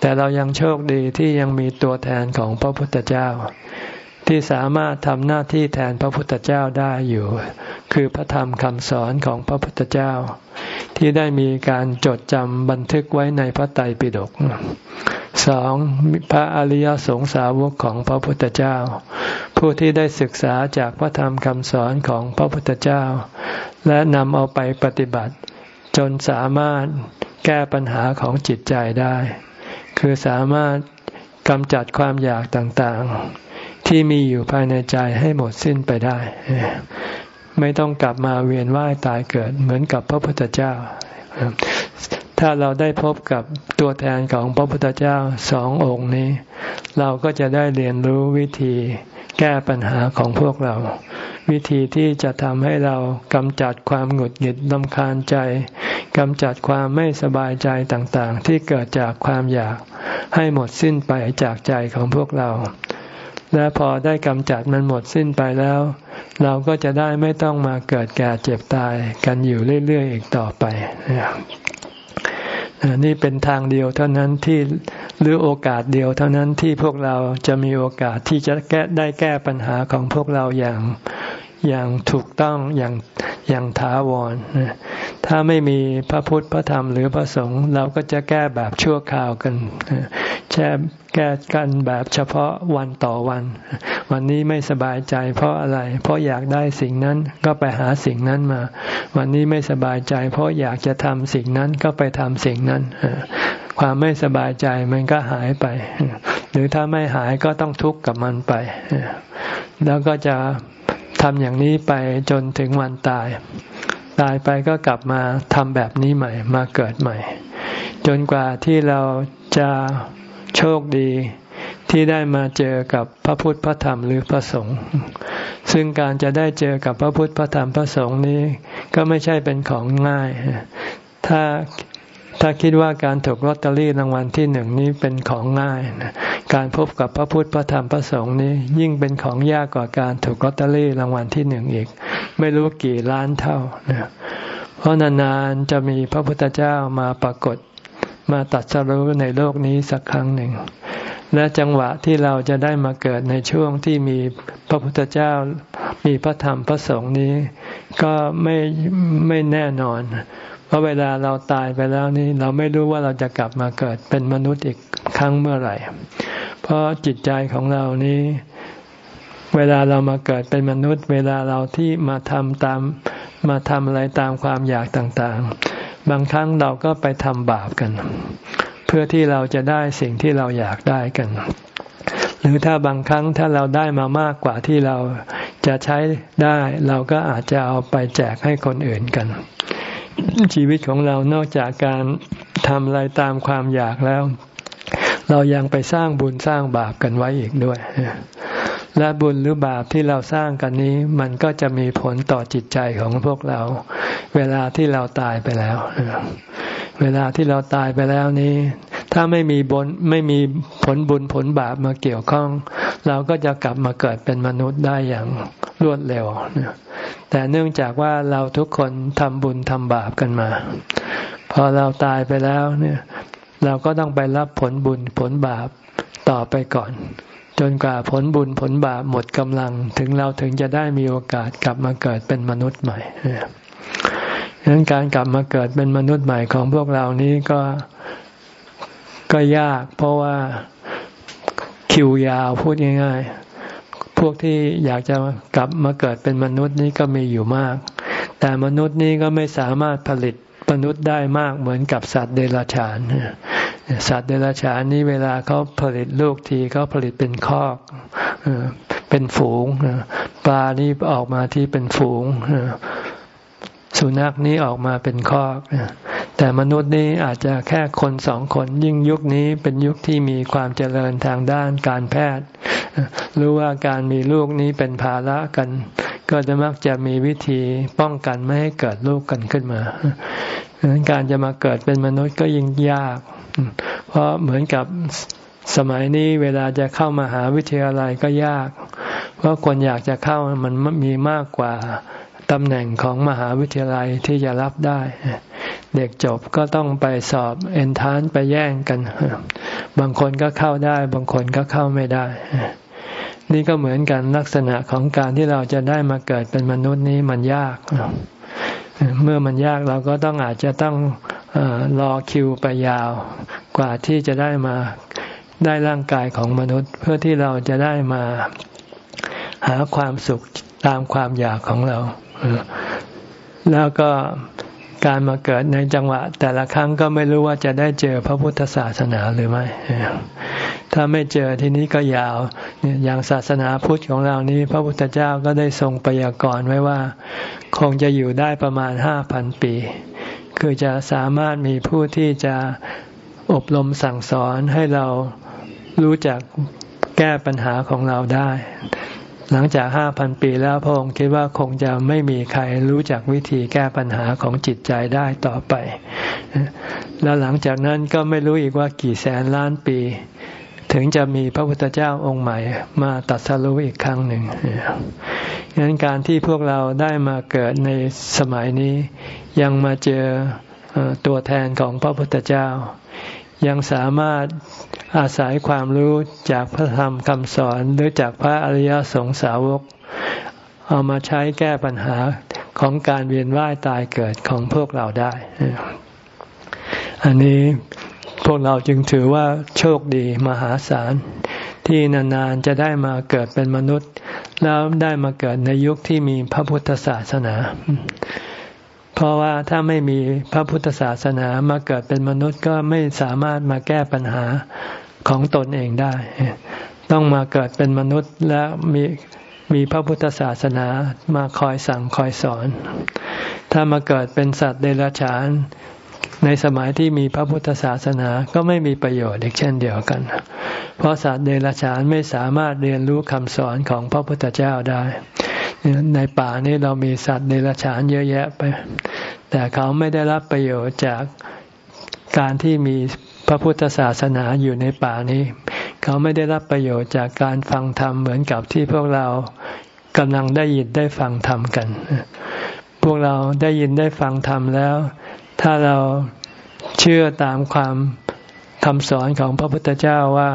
แต่เรายังโชคดีที่ยังมีตัวแทนของพระพุทธเจ้า ที่สามารถทำหน้าที่แทนพระพุทธเจ้าได้อยู่ คือพระธรรมคำสอนของพระพุทธเจ้า ที่ได้มีการจดจำบันทึกไว้ในพระไตรปิฎกสองพระอริยสงสาวกของพระพุทธเจ้า ผู้ที่ได้ศึกษาจากพระธรรมคำสอนของพระพุทธเจ้า และนำเอาไปปฏิบัติ จนสามารถแก้ปัญหาของจิตใจได้ คือสามารถกำจัดความอยากต่างๆ ที่มีอยู่ภายในใจให้หมดสิ้นไปได้ ไม่ต้องกลับมาเวียนว่ายตายเกิดเหมือนกับพระพุทธเจ้า ถ้าเราได้พบกับตัวแทนของพระพุทธเจ้าสององค์นี้ เราก็จะได้เรียนรู้วิธีแก้ปัญหาของพวกเรา วิธีที่จะทำให้เรากำจัดความหงุดหงิดลำคาญใจกำจัดความไม่สบายใจต่างๆ ที่เกิดจากความอยากให้หมดสิ้นไปจากใจของพวกเรา และพอได้กำจัดมันหมดสิ้นไปแล้ว เราก็จะได้ไม่ต้องมาเกิดแก่เจ็บตายกันอยู่เรื่อยๆอีกต่อไปนี่เป็นทางเดียวเท่านั้นที่หรือโอกาสเดียวเท่านั้นที่พวกเราจะมีโอกาสที่จะแก้ได้แก้ปัญหาของพวกเราอย่างอย่างถูกต้องอย่างอย่างถาวร ถ้าไม่มีพระพุทธพระธรรมหรือพระสงฆ์เราก็จะแก้แบบชั่วคราวกันแช่แก้กันแบบเฉพาะวันต่อวัน วันนี้ไม่สบายใจเพราะอะไร เพราะอยากได้สิ่งนั้นก็ไปหาสิ่งนั้นมา วันนี้ไม่สบายใจ เพราะอยากจะทำสิ่งนั้นก็ไปทำสิ่งนั้นความไม่สบายใจมันก็หายไป หรือถ้าไม่หายก็ต้องทุกข์กับมันไป แล้วก็จะทำอย่างนี้ไปจนถึงวันตาย ตายไปก็กลับมาทำแบบนี้ใหม่ มาเกิดใหม่ จนกว่าที่เราจะโชคดีที่ได้มาเจอกับพระพุทธพระธรรมหรือพระสงฆ์ซึ่งการจะได้เจอกับพระพุทธพระธรรมพระสงฆ์นี้ ก็ไม่ใช่เป็นของง่าย ถ้า ถ้าคิดว่าการถูกลอตเตอรี่รางวัลที่หนึ่งนี้เป็นของง่ายการพบกับพระพุทธพระธรรมพระสงฆ์นี้ ยิ่งเป็นของยากกว่าการถูกลอตเตอรี่รางวัลที่หนึ่งอีก ไม่รู้กี่ล้านเท่าเพราะนานๆจะมีพระพุทธเจ้ามาปรากฏมาตัดสรู้ในโลกนี้สักครั้งหนึ่ง และจังหวะที่เราจะได้มาเกิดในช่วงที่มีพระพุทธเจ้ามีพระธรรมพระสงฆ์นี้ ก็ไม่ไม่แน่นอน ราะเวลาเราตายไปแล้วนี้เราไม่รู้ว่าเราจะกลับมาเกิดเป็นมนุษย์อีกครั้งเมื่อไหร่ เพราะจิตใจของเรานี้ เวลาเรามาเกิดเป็นมนุษย์ เวลาเราที่มาทำตามมาทำอะไรตามความอยากต่างๆ บางครั้งเราก็ไปทำบาปกัน เพื่อที่เราจะได้สิ่งที่เราอยากได้กัน หรือถ้าบางครั้งถ้าเราได้มามากกว่าที่เราจะใช้ได้ เราก็อาจจะเอาไปแจกให้คนอื่นกัน ชีวิตของเรานอกจากการทำอะไรตามความอยากแล้ว เรายังไปสร้างบุญสร้างบาปกันไว้อีกด้วย และบุญหรือบาปที่เราสร้างกันนี้ มันก็จะมีผลต่อจิตใจของพวกเรา เวลาที่เราตายไปแล้ว เวลาที่เราตายไปแล้วนี้ ถ้าไม่มีบุญไม่มีผลบุญผลบาปมาเกี่ยวข้อง เราก็จะกลับมาเกิดเป็นมนุษย์ได้อย่างรวดเร็ว แต่เนื่องจากว่าเราทุกคนทำบุญทำบาปกันมา พอเราตายไปแล้วเนี่ยเราก็ต้องไปรับผลบุญผลบาปต่อไปก่อน จนกว่าผลบุญผลบาปหมดกำลัง ถึงเราถึงจะได้มีโอกาสกลับมาเกิดเป็นมนุษย์ใหม่ดังนั้นการกลับมาเกิดเป็นมนุษย์ใหม่ของพวกเรานี้ก็ ก็ยากเพราะว่าคิวยาวพูดง่ายๆ พวกที่อยากจะกลับมาเกิดเป็นมนุษย์นี้ก็มีอยู่มาก แต่มนุษย์นี้ก็ไม่สามารถผลิตมนุษย์ได้มากเหมือนกับสัตว์เดรัจฉาน สัตว์เดรัจฉานนี้เวลาเขาผลิตลูกทีเขาผลิตเป็นคอกเป็นฝูงปลานี่ออกมาที่เป็นฝูง สุนัขนี้ออกมาเป็นคอกแต่มนุษย์นี้อาจจะแค่คนสองคน ยิ่งยุคนี้เป็นยุคที่มีความเจริญทางด้านการแพทย์รู้ว่าการมีลูกนี้เป็นภาระกัน ก็จะมักจะมีวิธีป้องกันไม่ให้เกิดลูกกันขึ้นมาดังนั้นการจะมาเกิดเป็นมนุษย์ก็ยิ่งยาก เพราะเหมือนกับสมัยนี้เวลาจะเข้ามาหาวิทยาลัยก็ยาก เพราะคนอยากจะเข้ามันมีมากกว่า ตำแหน่งของมหาวิทยาลัยที่จะรับได้ เด็กจบก็ต้องไปสอบเอนทานไปแย่งกัน บางคนก็เข้าได้ บางคนก็เข้าไม่ได้ นี่ก็เหมือนกันลักษณะของการที่เราจะได้มาเกิดเป็นมนุษย์นี้มันยาก เมื่อมันยากเราก็ต้องอาจจะต้องรอคิวไปยาว กว่าที่จะได้มาได้ร่างกายของมนุษย์ เพื่อที่เราจะได้มาหาความสุขตามความอยากของเราแล้วก็การมาเกิดในจังหวะ แต่ละครั้งก็ไม่รู้ว่าจะได้เจอพระพุทธศาสนาหรือไม่ ถ้าไม่เจอทีนี้ก็ยาว อย่างศาสนาพุทธของเรานี้ พระพุทธเจ้าก็ได้ทรงปยากรณ์ไว้ว่า คงจะอยู่ได้ประมาณห้าพันปี คือจะสามารถมีผู้ที่จะอบรมสั่งสอนให้เรารู้จักแก้ปัญหาของเราได้ หลังจากห้าพันปีแล้วพระองค์คิดว่าคงจะไม่มีใครรู้จักวิธีแก้ปัญหาของจิตใจได้ต่อไป แล้วหลังจากนั้นก็ไม่รู้อีกว่ากี่แสนล้านปี ถึงจะมีพระพุทธเจ้าองค์ใหม่ มาตัดสรู้อีกครั้งหนึ่งดังนั้นการที่พวกเราได้มาเกิดในสมัยนี้ยังมาเจอตัวแทนของพระพุทธเจ้า ยังสามารถอาศัยความรู้จากพระธรรมคำสอนหรือจากพระอริยสงสาวก เอามาใช้แก้ปัญหาของการเวียนว่ายตายเกิดของพวกเราได้ อันนี้พวกเราจึงถือว่าโชคดีมหาศาล ที่นานๆจะได้มาเกิดเป็นมนุษย์ แล้วได้มาเกิดในยุคที่มีพระพุทธศาสนา ราะว่าถ้าไม่มีพระพุทธศาสนามาเกิดเป็นมนุษย์ก็ไม่สามารถมาแก้ปัญหาของตนเองได้ ต้องมาเกิดเป็นมนุษย์และมีมีพระพุทธศาสนามาคอยสั่งคอยสอน ถ้ามาเกิดเป็นสัตว์เดรัจฉาน ในสมัยที่มีพระพุทธศาสนาก็ไม่มีประโยชน์อีกเช่นเดียวกัน เพราะสัตว์เดรัจฉานไม่สามารถเรียนรู้คำสอนของพระพุทธเจ้าได้ ในป่านี้เรามีสัตว์เดรัจฉานเยอะแยะไป แต่เขาไม่ได้รับประโยชน์จากการที่มีพระพุทธศาสนาอยู่ในป่านี้ เขาไม่ได้รับประโยชน์จากการฟังธรรมเหมือนกับที่พวกเรากำลังได้ยินได้ฟังธรรมกัน พวกเราได้ยินได้ฟังธรรมแล้ว ถ้าเราเชื่อตามความคำสอนของพระพุทธเจ้าว่า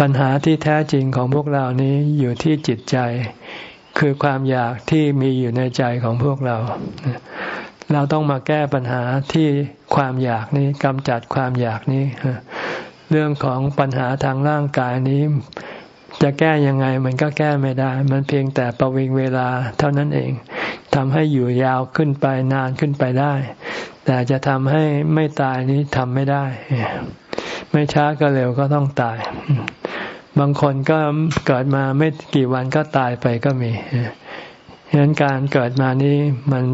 ปัญหาที่แท้จริงของพวกเรานี้อยู่ที่จิตใจ คือความอยากที่มีอยู่ในใจของพวกเรา เราต้องมาแก้ปัญหาที่ความอยากนี้กำจัดความอยากนี้ เรื่องของปัญหาทางร่างกายนี้ จะแก้ยังไงมันก็แก้ไม่ได้ มันเพียงแต่ประวิงเวลาเท่านั้นเองทำให้อยู่ยาวขึ้นไปนานขึ้นไปได้ แต่จะทำให้ไม่ตายนี้ทำไม่ได้ ไม่ช้าก็เร็วก็ต้องตาย บางคนก็เกิดมาไม่กี่วันก็ตายไปก็มีฉะนั้นการเกิดมานี้มัน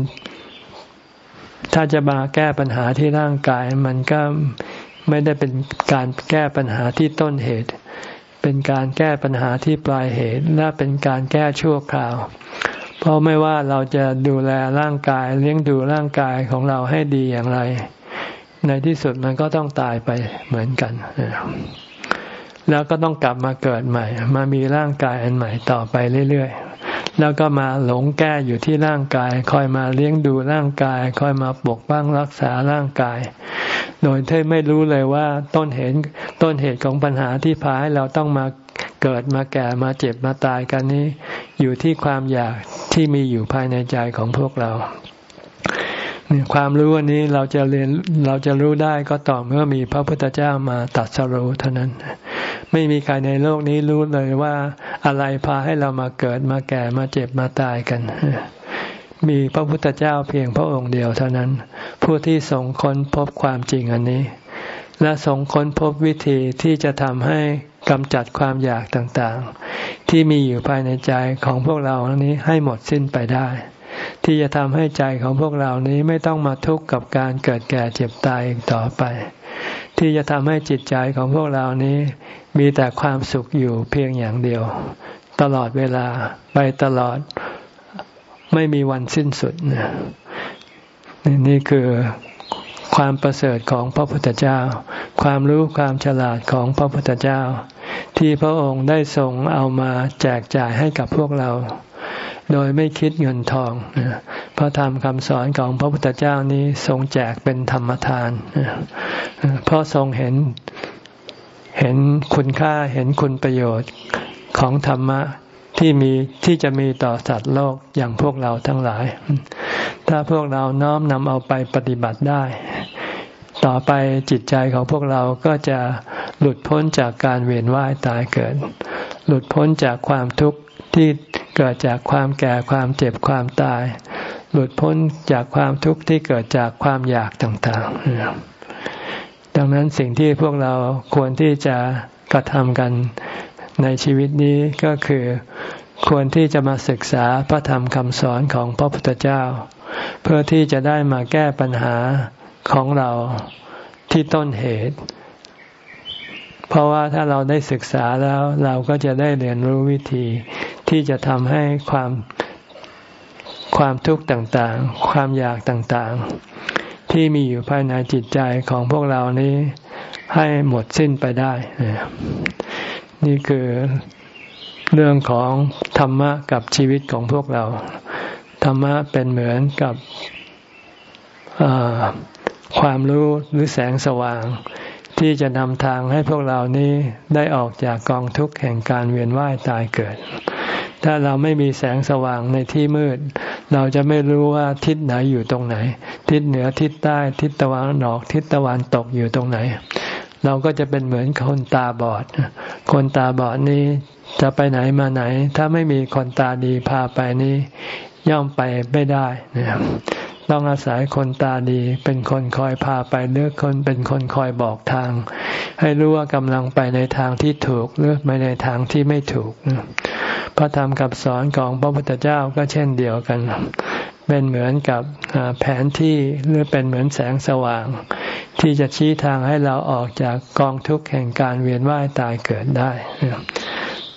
ถ้าจะมาแก้ปัญหาที่ร่างกาย มันก็ไม่ได้เป็นการแก้ปัญหาที่ต้นเหตุ เป็นการแก้ปัญหาที่ปลายเหตุ และเป็นการแก้ชั่วคราว เพราะไม่ว่าเราจะดูแลร่างกาย เลี้ยงดูร่างกายของเราให้ดีอย่างไร ในที่สุดมันก็ต้องตายไปเหมือนกัน แล้วก็ต้องกลับมาเกิดใหม่ มามีร่างกายอันใหม่ต่อไปเรื่อยๆ แล้วก็มาหลงแก้อยู่ที่ร่างกาย คอยมาเลี้ยงดูร่างกาย คอยมาปกป้องรักษาร่างกาย โดยที่ไม่รู้เลยว่าต้นเหตุต้นเหตุของปัญหาที่พาให้เราต้องมาเกิดมาแก่มาเจ็บมาตายกันนี้ อยู่ที่ความอยากที่มีอยู่ภายในใจของพวกเรา ความรู้อันนี้เราจะเรียนเราจะรู้ได้ก็ต่อเมื่อมีพระพุทธเจ้ามาตัดสรู้เท่านั้น ไม่มีใครในโลกนี้รู้เลยว่าอะไรพาให้เรามาเกิดมาแก่มาเจ็บมาตายกัน มีพระพุทธเจ้าเพียงพระองค์เดียวเท่านั้น ผู้ที่ทรงค้นพบความจริงอันนี้ และทรงค้นพบวิธีที่จะทำให้กำจัดความอยากต่างๆ ที่มีอยู่ภายในใจของพวกเรานี้ให้หมดสิ้นไปได้ ที่จะทำให้ใจของพวกเรานี้ไม่ต้องมาทุกข์กับการเกิดแก่เจ็บตายอีกต่อไป ที่จะทำให้จิตใจของพวกเรานี้ มีแต่ความสุขอยู่เพียงอย่างเดียว ตลอดเวลาไปตลอดไม่มีวันสิ้นสุดนี่คือความประเสริฐของพระพุทธเจ้า ความรู้ความฉลาดของพระพุทธเจ้า ที่พระองค์ได้ทรงเอามาแจกจ่ายให้กับพวกเรา โดยไม่คิดเงินทองพระธรรมคำสอนของพระพุทธเจ้านี้ทรงแจกเป็นธรรมทานเพราะทรงเห็นเห็นคุณค่าเห็นคุณประโยชน์ของธรรมะที่มีที่จะมีต่อสัตว์โลกอย่างพวกเราทั้งหลาย ถ้าพวกเราน้อมนำเอาไปปฏิบัติได้ ต่อไปจิตใจของพวกเราก็จะหลุดพ้นจากการเวียนว่ายตายเกิด หลุดพ้นจากความทุกข์ที่ เกิดจากความแก่ความเจ็บความตาย หลุดพ้นจากความทุกข์ที่เกิดจากความอยากต่างๆ ดังนั้นสิ่งที่พวกเราควรที่จะกระทำกันในชีวิตนี้ก็คือควรที่จะมาศึกษาพระธรรมคำสอนของพระพุทธเจ้า เพื่อที่จะได้มาแก้ปัญหาของเราที่ต้นเหตุ เพราะว่าถ้าเราได้ศึกษาแล้วเราก็จะได้เรียนรู้วิธี ที่จะทำให้ความความทุกข์ต่างๆ ความอยากต่างๆ ที่มีอยู่ภายในจิตใจของพวกเรานี้ให้หมดสิ้นไปได้ นี่คือเรื่องของธรรมะกับชีวิตของพวกเรา ธรรมะเป็นเหมือนกับความรู้หรือแสงสว่าง ที่จะนำทางให้พวกเรานี้ได้ออกจากกองทุกข์แห่งการเวียนว่ายตายเกิด ถ้าเราไม่มีแสงสว่างในที่มืด เราจะไม่รู้ว่าทิศไหนอยู่ตรงไหน ทิศเหนือทิศใต้ทิศตะวันออก ทิศตะวันตกอยู่ตรงไหน เราก็จะเป็นเหมือนคนตาบอด คนตาบอดนี้จะไปไหนมาไหน ถ้าไม่มีคนตาดีพาไปนี้ย่อมไปไม่ได้นะครับ ต้องอาศัยคนตาดี เป็นคนคอยพาไปเลือกคนเป็นคนคอยบอกทาง ให้รู้ว่ากำลังไปในทางที่ถูกหรือไปในทางที่ไม่ถูก พระธรรมกับสอนของพระพุทธเจ้าก็เช่นเดียวกัน เป็นเหมือนกับแผนที่หรือเป็นเหมือนแสงสว่าง ที่จะชี้ทางให้เราออกจากกองทุกข์แห่งการเวียนว่ายตายเกิดได้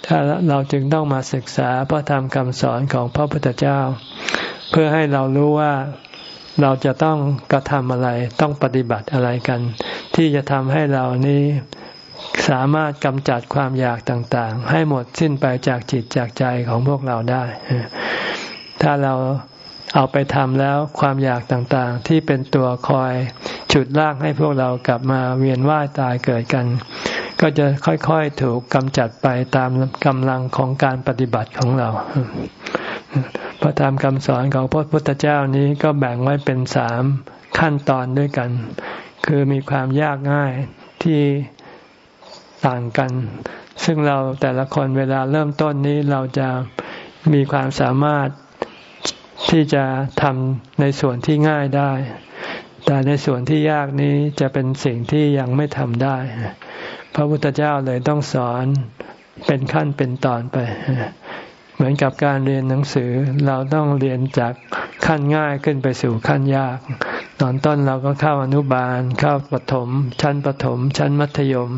ถ้าเราจึงต้องมาศึกษาพระธรรมคำสอนของพระพุทธเจ้า เพื่อให้เรารู้ว่า เราจะต้องกระทำอะไรต้องปฏิบัติอะไรกัน ที่จะทำให้เรานี้สามารถกำจัดความอยากต่างๆ ให้หมดสิ้นไปจากจิตจากใจของพวกเราได้ ถ้าเราเอาไปทำแล้วความอยากต่างๆ ที่เป็นตัวคอยฉุดลากให้พวกเรากลับมาเวียนว่ายตายเกิดกัน ก็จะค่อยๆถูกกำจัดไปตามกำลังของการปฏิบัติของเรา พระธรรมคำสอนของพระพุทธเจ้านี้ก็แบ่งไว้เป็นสามขั้นตอนด้วยกัน คือมีความยากง่ายที่ต่างกัน ซึ่งเราแต่ละคนเวลาเริ่มต้นนี้เราจะมีความสามารถที่จะทำในส่วนที่ง่ายได้ แต่ในส่วนที่ยากนี้จะเป็นสิ่งที่ยังไม่ทำได้ พระพุทธเจ้าเลยต้องสอนเป็นขั้นเป็นตอนไปเมือนกับการเรียนหนังสือเราต้องเรียนจากขั้นง่ายขึ้นไปสู่ขั้นยาก ตอนต้นเราก็เข้าอนุบาลเข้าปฐมชั้นปฐมชั้นมัธยม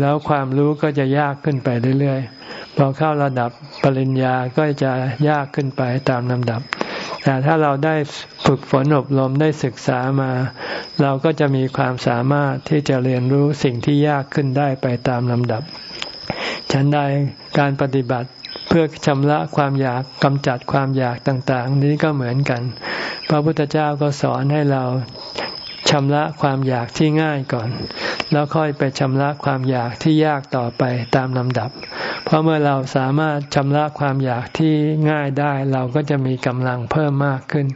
แล้วความรู้ก็จะยากขึ้นไปเรื่อยๆพอเข้าระดับปริญญาก็จะยากขึ้นไปตามลำดับ แต่ถ้าเราได้ฝึกฝนอบรมได้ศึกษามา เราก็จะมีความสามารถที่จะเรียนรู้สิ่งที่ยากขึ้นได้ไปตามลำดับฉันใดการปฏิบัติ พื่อชำระความอยากกำจัดความอยากต่าง ๆ นี้ก็เหมือนกัน พระพุทธเจ้าก็สอนให้เราำระความอยากที่ง่ายก่อน แล้วค่อยไปชำระความอยากที่ยากต่อไปตามลำดับ เพราะเมื่อเราสามารถชำระความอยากที่ง่ายได้ เราก็จะมีกำลังเพิ่มมากขึ้น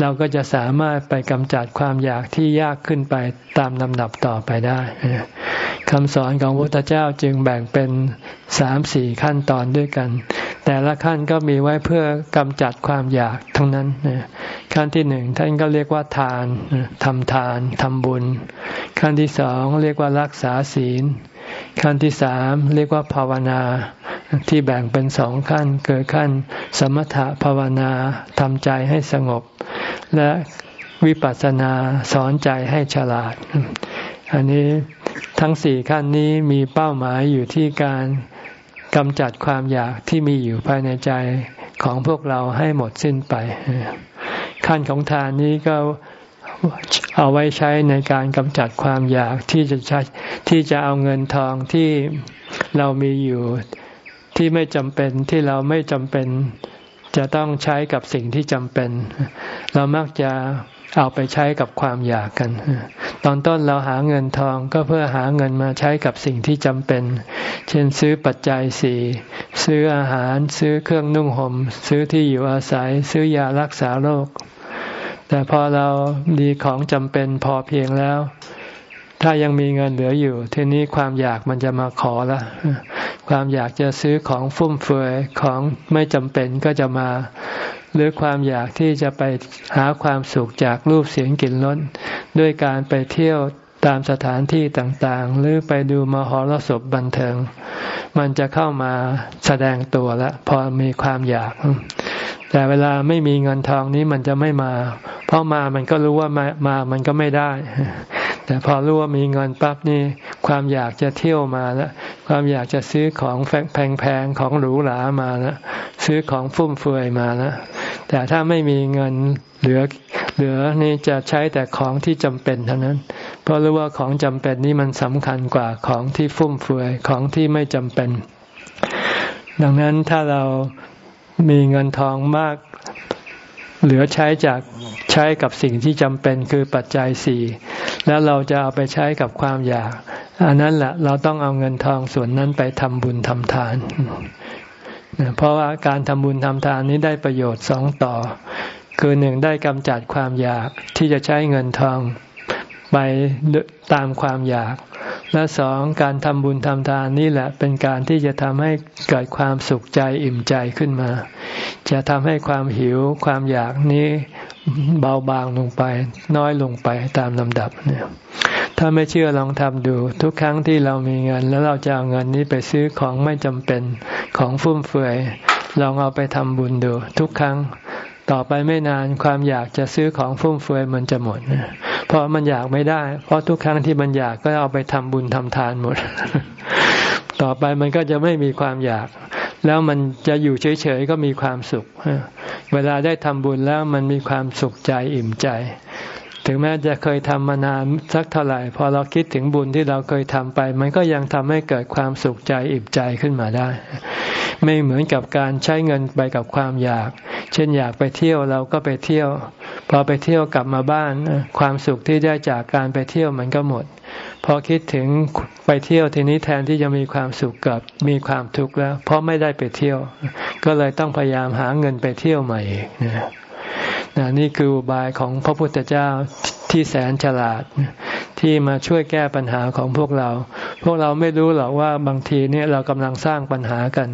เราก็จะสามารถไปกำจัดความอยากที่ยากขึ้นไปตามลำดับต่อไปได้คำสอนของพระพุทธเจ้าจึงแบ่งเป็นสามสี่ขั้นตอนด้วยกัน แต่ละขั้นก็มีไว้เพื่อกำจัดความอยากทั้งนั้นขั้นที่หนึ่งท่านก็เรียกว่าทานทำทานทำบุญ ขั้นที่สองเรียกว่ารักษาศีล ขั้นที่สามเรียกว่าภาวนาที่แบ่งเป็นสองขั้นเกิดขั้น สมถภาวนาทำใจให้สงบ และวิปัสสนาสอนใจให้ฉลาด อันนี้ทั้งสี่ขั้นนี้มีเป้าหมายอยู่ที่การ กำจัดความอยากที่มีอยู่ภายในใจของพวกเราให้หมดสิ้นไป ขั้นของทานนี้ก็เอาไว้ใช้ในการกำจัดความอยากที่จะใช้ที่จะเอาเงินทองที่เรามีอยู่ที่ไม่จำเป็นที่เราไม่จำเป็นจะต้องใช้กับสิ่งที่จำเป็น เรามักจะ เอาไปใช้กับความอยากกัน ตอนต้นเราหาเงินทองก็เพื่อหาเงินมาใช้กับสิ่งที่จำเป็น เช่นซื้อปัจจัยสี่ซื้ออาหารซื้อเครื่องนุ่งหม่มซื้อที่อยู่อาศัย ซื้อยารักษาโรคแต่พอเราดีของจำเป็นพอเพียงแล้ว ถ้ายังมีเงินเหลืออยู่ ทีนี้ความอยากมันจะมาขอละความอยากจะซื้อของฟุ่มเฟือยของไม่จำเป็นก็จะมา หรือความอยากที่จะไปหาความสุขจากรูปเสียงกลิ่นรสด้วยการไปเที่ยวตามสถานที่ต่างๆ หรือไปดูมหรสพบันเทิง มันจะเข้ามาแสดงตัวล้วพอมีความอยาก แต่เวลาไม่มีเงินทองนี้มันจะไม่มา เพราะมามันก็รู้ว่ามามามันก็ไม่ได้ แต่พอรู้ว่ามีเงินปั๊บนี่ความอยากจะเที่ยวมาแล้วความอยากจะซื้อของแพงๆของหรูหรามาแล้วซื้อของฟุ่มเฟือยมาแล้วแต่ถ้าไม่มีเงินเหลือเหลือนี่จะใช้แต่ของที่จำเป็นเท่านั้น เพราะรู้ว่าของจำเป็นนี่มันสำคัญกว่าของที่ฟุ่มเฟือยของที่ไม่จำเป็น ดังนั้นถ้าเรามีเงินทองมาก เหลือใช้จากใช้กับสิ่งที่จำเป็นคือปัจจัยสี่แล้วเราจะเอาไปใช้กับความอยาก อันนั้นแหละเราต้องเอาเงินทองส่วนนั้นไปทำบุญทำทาน เพราะว่าการทำบุญทำทานนี้ได้ประโยชน์สองต่อ คือหนึ่งได้กำจัดความอยากที่จะใช้เงินทองไปตามความอยาก และสองการทำบุญทำทานนี่แหละเป็นการที่จะทำให้เกิดความสุขใจอิ่มใจขึ้นมา จะทำให้ความหิวความอยากนี้เบาบางลงไป น้อยลงไปตามลำดับเนี่ยถ้าไม่เชื่อลองทำดู ทุกครั้งที่เรามีเงิน แล้วเราจะเอาเงินนี้ไปซื้อของไม่จำเป็นของฟุ่มเฟือยลองเอาไปทำบุญดู ทุกครั้ง ต่อไปไม่นานความอยากจะซื้อของฟุ่มเฟือยมันจะหมดเพราะมันอยากไม่ได้ เพราะทุกครั้งที่มันอยากก็เอาไปทำบุญทำทานหมด ต่อไปมันก็จะไม่มีความอยาก แล้วมันจะอยู่เฉยๆก็มีความสุข เวลาได้ทำบุญแล้วมันมีความสุขใจอิ่มใจ ถึงแม้จะเคยทำมานานสักเท่าไหร่ พอเราคิดถึงบุญที่เราเคยทำไป มันก็ยังทำให้เกิดความสุขใจอิ่มใจขึ้นมาได้ ไม่เหมือนกับการใช้เงินไปกับความอยาก เช่นอยากไปเที่ยวเราก็ไปเที่ยว พอไปเที่ยวกลับมาบ้าน ความสุขที่ได้จากการไปเที่ยวมันก็หมด พอคิดถึงไปเที่ยวทีนี้แทนที่จะมีความสุขกับมีความทุกข์แล้ว เพราะไม่ได้ไปเที่ยว ก็เลยต้องพยายามหาเงินไปเที่ยวใหม่อีกนะนี่คืออุบายของพระพุทธเจ้า ที่แสนฉลาด ที่มาช่วยแก้ปัญหาของพวกเรา พวกเราไม่รู้หรอกว่าบางทีเนี่ยเรากำลังสร้างปัญหากัน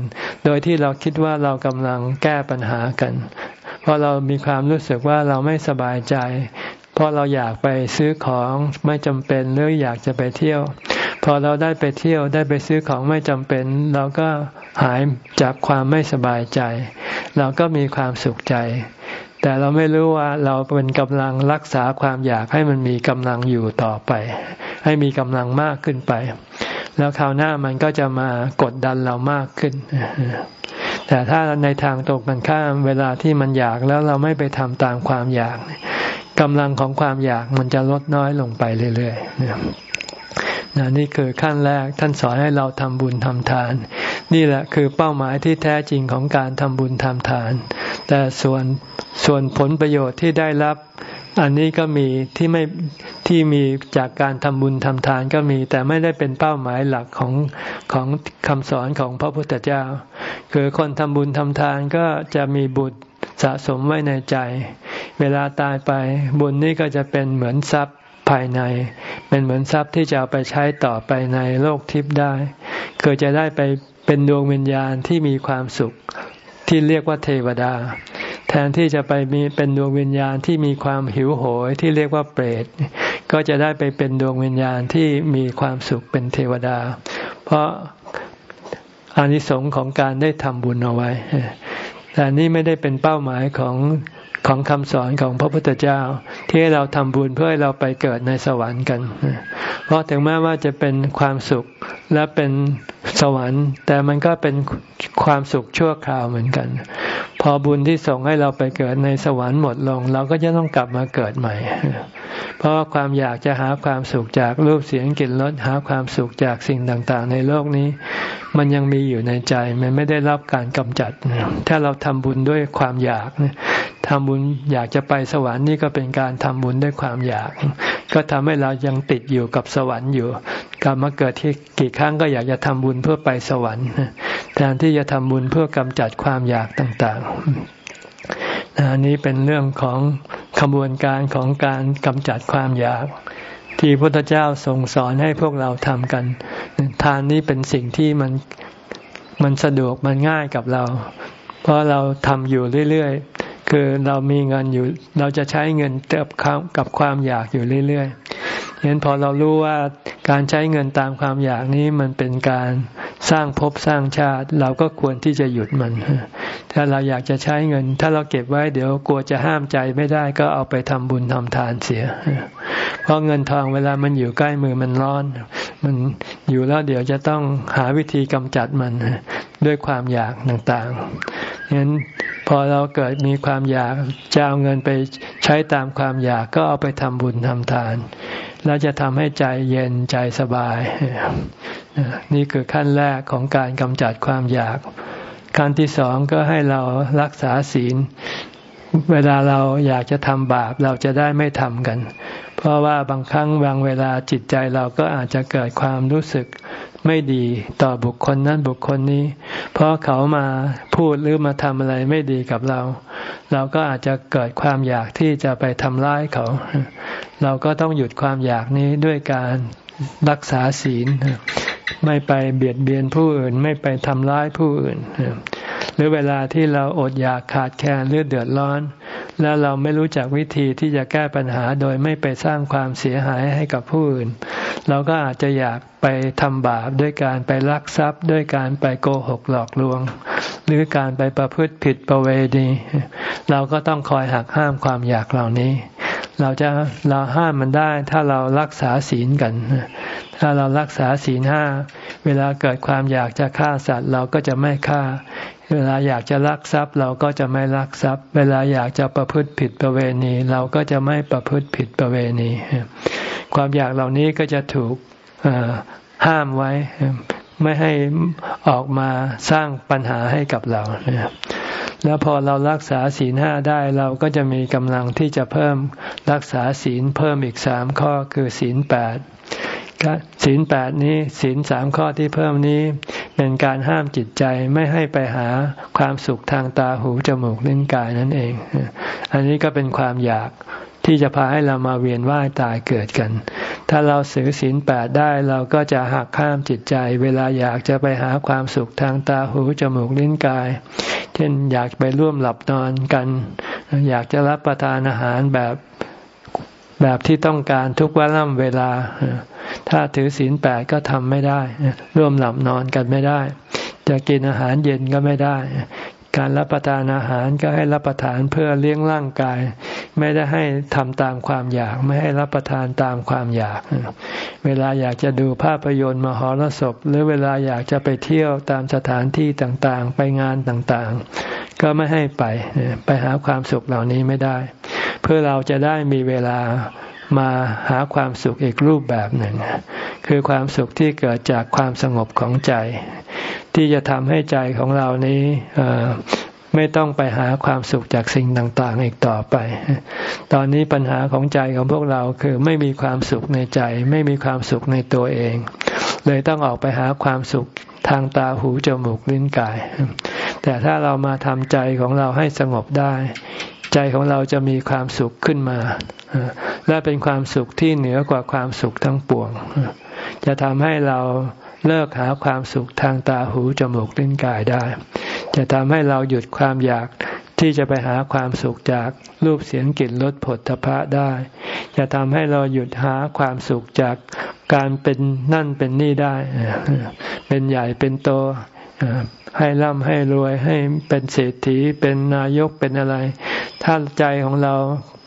โดยที่เราคิดว่าเรากำลังแก้ปัญหากัน เพราะเรามีความรู้สึกว่าเราไม่สบายใจ เพราะเราอยากไปซื้อของไม่จำเป็นหรืออยากจะไปเที่ยว พอเราได้ไปเที่ยวได้ไปซื้อของไม่จำเป็น เราก็หายจากความไม่สบายใจ เราก็มีความสุขใจ แต่เราไม่รู้ว่าเราเป็นกำลังรักษาความอยากให้มันมีกำลังอยู่ต่อไป ให้มีกำลังมากขึ้นไป แล้วคราวหน้ามันก็จะมากดดันเรามากขึ้น แต่ถ้าในทางตรงกันข้ามเวลาที่มันอยากแล้วเราไม่ไปทำตามความอยากกำลังของความอยากมันจะลดน้อยลงไปเรื่อยๆ นนี่คือขั้นแรกท่านสอนให้เราทำบุญทำทาน นี่แหละคือเป้าหมายที่แท้จริงของการทำบุญทำทาน แต่ส่วนส่วนผลประโยชน์ที่ได้รับ อันนี้ก็มีที่ไม่ที่มีจากการทำบุญทำทานก็มี แต่ไม่ได้เป็นเป้าหมายหลักของของคำสอนของพระพุทธเจ้า คือคนทำบุญทำทานก็จะมีบุญสะสมไว้ในใจ เวลาตายไปบุญนี้ก็จะเป็นเหมือนทรัพย์ ภายใน เป็นเหมือนทรัพย์ที่จะเอาไปใช้ต่อไปในโลกทิพย์ได้คือจะได้ไปเป็นดวงวิญญาณที่มีความสุขที่เรียกว่าเทวดา แทนที่จะไปมีเป็นดวงวิญญาณที่มีความหิวโหยที่เรียกว่าเปรตก็จะได้ไปเป็นดวงวิญญาณที่มีความสุขเป็นเทวดา เพราะอานิสงส์ของการได้ทำบุญเอาไว้แต่นี่ไม่ได้เป็นเป้าหมายของ ของคำสอนของพระพุทธเจ้า ที่ให้เราทำบุญเพื่อให้เราไปเกิดในสวรรค์กัน เพราะถึงแม้ว่าจะเป็นความสุขและเป็นสวรรค์ แต่มันก็เป็นความสุขชั่วคราวเหมือนกัน พอบุญที่ส่งให้เราไปเกิดในสวรรค์หมดลง เราก็จะต้องกลับมาเกิดใหม่ เพราะความอยากจะหาความสุขจากรูปเสียงกลิ่นรสหาความสุขจากสิ่งต่างๆ ในโลกนี้ มันยังมีอยู่ในใจมันไม่ได้รับการกำจัด ถ้าเราทำบุญด้วยความอยากทำบุญอยากจะไปสวรรค์นี่ก็เป็นการทำบุญด้วยความอยาก ก็ทำให้เรายังติดอยู่กับสวรรค์อยู่กลับมาเกิดที่กี่ครั้งก็อยากจะทำบุญเพื่อไปสวรรค์แทนที่จะทำบุญเพื่อกำจัดความอยากต่างๆ อันนี้เป็นเรื่องของขบวนการของการกำจัดความอยาก ที่พระพุทธเจ้าทรงสอนให้พวกเราทำกัน ทานนี้เป็นสิ่งที่มันมันสะดวกมันง่ายกับเรา เพราะเราทำอยู่เรื่อย คือเรามีเงินอยู่ เราจะใช้เงินเกับกับความอยากอยู่เรื่อยๆเห็นพอเรารู้ว่าการใช้เงินตามความอยากนี้มันเป็นการสร้างภพสร้างชาติ เราก็ควรที่จะหยุดมัน ถ้าเราอยากจะใช้เงิน ถ้าเราเก็บไว้เดี๋ยวกลัวจะห้ามใจไม่ได้ก็เอาไปทำบุญทำทานเสีย เพราะเงินทองเวลามันอยู่ใกล้มือมันร้อน มันอยู่แล้วเดี๋ยวจะต้องหาวิธีกำจัดมัน ด้วยความอยากต่างๆฉะนั้นพอเราเกิดมีความอยากจะเอาเงินไปใช้ตามความอยากก็เอาไปทำบุญทำทาน แล้วจะทำให้ใจเย็นใจสบาย นี่คือขั้นแรกของการกำจัดความอยาก ขั้นที่สองก็ให้เรารักษาศีล เวลาเราอยากจะทำบาปเราจะได้ไม่ทำกัน เพราะว่าบางครั้งบางเวลาจิตใจเราก็อาจจะเกิดความรู้สึก ไม่ดีต่อบุคคลนั้นบุคคลนี้ เพราะเขามาพูดหรือมาทำอะไรไม่ดีกับเรา เราก็อาจจะเกิดความอยากที่จะไปทำร้ายเขา เราก็ต้องหยุดความอยากนี้ด้วยการรักษาศีล ไม่ไปเบียดเบียนผู้อื่น ไม่ไปทำร้ายผู้อื่น หรือเวลาที่เราอดอยากขาดแคลนหรือเดือดร้อน แล้วเราไม่รู้จักวิธีที่จะแก้ปัญหาโดยไม่ไปสร้างความเสียหายให้กับผู้อื่น เราก็อาจจะอยากไปทำบาปด้วยการไปลักทรัพย์ด้วยการไปโกหกหลอกลวง หรือการไปประพฤติผิดประเวณี เราก็ต้องคอยหักห้ามความอยากเหล่านี้ เราจะเราห้ามมันได้ ถ้าเรารักษาศีลกัน ถ้าเรารักษาศีลห้าเวลาเกิดความอยากจะฆ่าสัตว์ เราก็จะไม่ฆ่า เวลาอยากจะลักทรัพย์ เราก็จะไม่ลักทรัพย์ เวลาอยากจะประพฤติผิดประเวณี เราก็จะไม่ประพฤติผิดประเวณี ความอยากเหล่านี้ก็จะถูกห้ามไว้ ไม่ให้ออกมาสร้างปัญหาให้กับเรา แล้วพอเรารักษาศีลห้าได้เราก็จะมีกำลังที่จะเพิ่มรักษาศีลเพิ่มอีกสามข้อคือศีลแปดศีลแปดนี้ศีลสามข้อที่เพิ่มนี้ เป็นการห้ามจิตใจไม่ให้ไปหาความสุขทางตาหูจมูกลิ้นกายนั่นเอง อันนี้ก็เป็นความอยาก ที่จะพาให้เรามาเวียนว่ายตายเกิดกัน ถ้าเราสือศีลแปดได้เราก็จะหักข้ามจิตใจ เวลาอยากจะไปหาความสุขทางตาหูจมูกลิ้นกาย เช่นอยากไปร่วมหลับนอนกัน อยากจะรับประทานอาหารแบบแบบที่ต้องการทุกวันล่ำเวลา ถ้าถือศีลแปดก็ทำไม่ได้ ร่วมหลับนอนกันไม่ได้ จะกินอาหารเย็นก็ไม่ได้ การรับประทานอาหารก็ให้รับประทานเพื่อเลี้ยงร่างกาย ไม่ได้ให้ทำตามความอยาก ไม่ให้รับประทานตามความอยาก เวลาอยากจะดูภาพยนตร์มหรสพ หรือเวลาอยากจะไปเที่ยวตามสถานที่ต่างๆ ไปงานต่างๆ ก็ไม่ให้ไป ไปหาความสุขเหล่านี้ไม่ได้ เพื่อเราจะได้มีเวลา มาหาความสุขอีกรูปแบบหนึ่ง คือความสุขที่เกิดจากความสงบของใจ ที่จะทำให้ใจของเรานี้ไม่ต้องไปหาความสุขจากสิ่งต่างๆ อีกต่อไป ตอนนี้ปัญหาของใจของพวกเราคือไม่มีความสุขในใจ ไม่มีความสุขในตัวเอง เลยต้องออกไปหาความสุขทางตาหูจมูกลิ้นกาย แต่ถ้าเรามาทำใจของเราให้สงบได้ ใจของเราจะมีความสุขขึ้นมา และเป็นความสุขที่เหนือกว่าความสุขทั้งปวง จะทำให้เราเลิกหาความสุขทางตาหูจมูกลิ้นกายได้ จะทำให้เราหยุดความอยากที่จะไปหาความสุขจากรูปเสียงกลิ่นรสผลทพะได้ จะทำให้เราหยุดหาความสุขจากการเป็นนั่นเป็นนี่ได้ เป็นใหญ่เป็นโต ให้ร่ำให้รวยให้เป็นเศรษฐีเป็นนายกเป็นอะไร ถ้าใจของเรา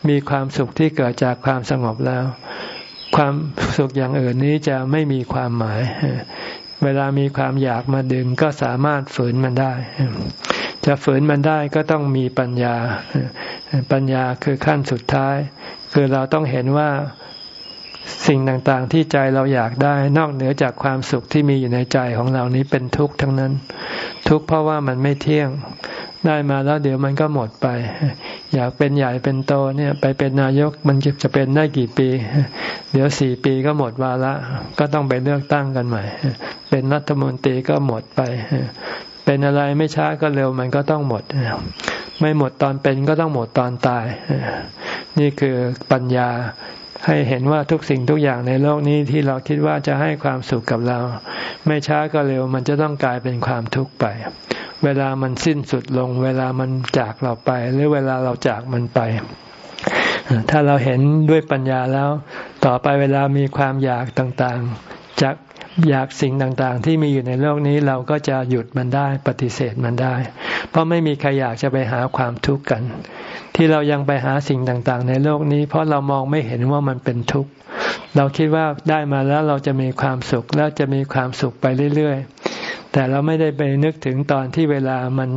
มีความสุขที่เกิดจากความสงบแล้ว ความสุขอย่างอื่นนี้จะไม่มีความหมาย เวลามีความอยากมาดึงก็สามารถฝืนมันได้ จะฝืนมันได้ก็ต้องมีปัญญา ปัญญาคือขั้นสุดท้าย คือเราต้องเห็นว่า สิ่งต่างๆที่ใจเราอยากได้ นอกเหนือจากความสุขที่มีอยู่ในใจของเรานี้เป็นทุกข์ทั้งนั้น ทุกข์เพราะว่ามันไม่เที่ยง ได้มาแล้วเดี๋ยวมันก็หมดไป อยากเป็นใหญ่เป็นโตเนี่ย ไปเป็นนายกมันจะเป็นได้กี่ปี เดี๋ยวสี่ปีก็หมดวาระก็ต้องไปเลือกตั้งกันใหม่ เป็นรัฐมนตรีก็หมดไป เป็นอะไรไม่ช้าก็เร็วมันก็ต้องหมดไม่หมดตอนเป็นก็ต้องหมดตอนตาย นี่คือปัญญา ให้เห็นว่าทุกสิ่งทุกอย่างในโลกนี้ที่เราคิดว่าจะให้ความสุขกับเรา ไม่ช้าก็เร็วมันจะต้องกลายเป็นความทุกข์ไป เวลามันสิ้นสุดลง เวลามันจากเราไป หรือเวลาเราจากมันไป ถ้าเราเห็นด้วยปัญญาแล้ว ต่อไปเวลามีความอยากต่างๆ จากอยากสิ่งต่างๆ ที่มีอยู่ในโลกนี้เราก็จะหยุดมันได้ปฏิเสธมันได้ เพราะไม่มีใครอยากจะไปหาความทุกข์กัน ที่เรายังไปหาสิ่งต่างๆ ในโลกนี้ เพราะเรามองไม่เห็นว่ามันเป็นทุกข์เราคิดว่าได้มาแล้วเราจะมีความสุขแล้วจะมีความสุขไปเรื่อยๆ แต่เราไม่ได้ไปนึกถึงตอนที่เวลามัน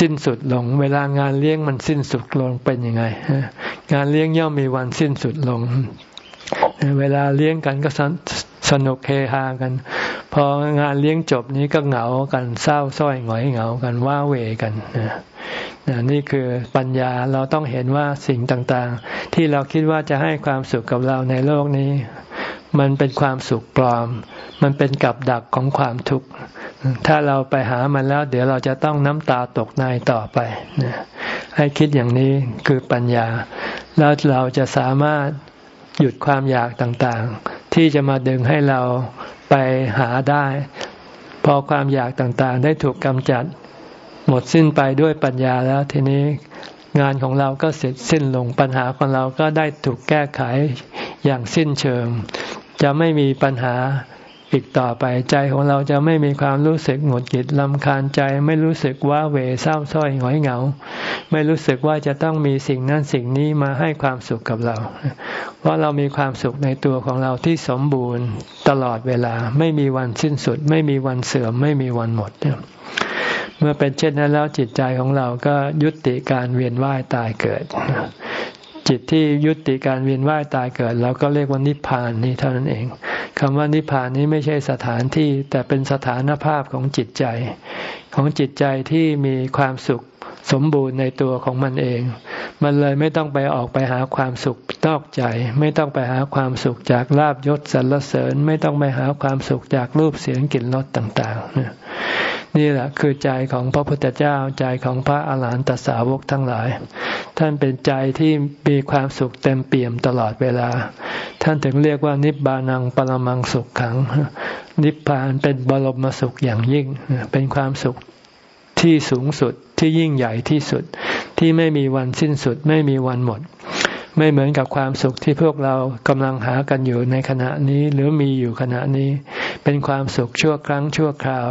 สิ้นสุดลง เวลางานเลี้ยงมันสิ้นสุดลงเป็นยังไงงานเลี้ยงย่อมมีวันสิ้นสุดลง เวลาเลี้ยงกันก็ สนุกเฮฮากัน พองานเลี้ยงจบนี้ก็เหงากันเศร้าส้อยหงอยเหงากันว้าเวกันนี่คือปัญญาเราต้องเห็นว่าสิ่งต่างๆ ที่เราคิดว่าจะให้ความสุขกับเราในโลกนี้ มันเป็นความสุขปลอม มันเป็นกับดักของความทุกข์ถ้าเราไปหามันแล้ว เดี๋ยวเราจะต้องน้ำตาตกในต่อไปให้คิดอย่างนี้คือปัญญา แล้วเราจะสามารถหยุดความอยากต่างๆ ที่จะมาดึงให้เราไปหาได้ พอความอยากต่างๆ ได้ถูกกำจัด หมดสิ้นไปด้วยปัญญาแล้วทีนี้งานของเราก็เสร็จสิ้นลงปัญหาของเราก็ได้ถูกแก้ไขอย่างสิ้นเชิง จะไม่มีปัญหา อีกต่อไปใจของเราจะไม่มีความรู้สึกหงุดหงิดลำคาญใจ ไม่รู้สึกว่าเวเศร้าส้อยหงอยเหงา ไม่รู้สึกว่าจะต้องมีสิ่งนั้นสิ่งนี้มาให้ความสุขกับเรา เพราะเรามีความสุขในตัวของเราที่สมบูรณ์ตลอดเวลา ไม่มีวันสิ้นสุด ไม่มีวันเสื่อม ไม่มีวันหมดเมื่อเป็นเช่นนั้นแล้วจิตใจของเราก็ยุติการเวียนว่ายตายเกิดจิตที่ยุติการเวียนว่ายตายเกิดเราก็เรียกว่านิพพานนี้เท่านั้นเอง คำว่านิพพานนี้ไม่ใช่สถานที่ แต่เป็นสถานภาพของจิตใจ ของจิตใจที่มีความสุขสมบูรณ์ในตัวของมันเอง มันเลยไม่ต้องไปออกไปหาความสุขนอกใจ ไม่ต้องไปหาความสุขจากลาบยศสรรเสริญ ไม่ต้องไปหาความสุขจากรูปเสียงกลิ่นรสต่างๆ นี่แหละคือใจของพระพุทธเจ้าใจของพระอาหารหันตสาวกทั้งหลาย ท่านเป็นใจที่มีความสุขเต็มเปี่ยมตลอดเวลา ท่านถึงเรียกว่านิบานังปรมังสุขขัง นิพพานเป็นบรมสุขอย่างยิ่ง เป็นความสุขที่สูงสุดที่ยิ่งใหญ่ที่สุดที่ไม่มีวันสิ้นสุดไม่มีวันหมด ไม่เหมือนกับความสุขที่พวกเรากำลังหากันอยู่ในขณะนี้หรือมีอยู่ขณะนี้ เป็นความสุขชั่วครั้งชั่วคราว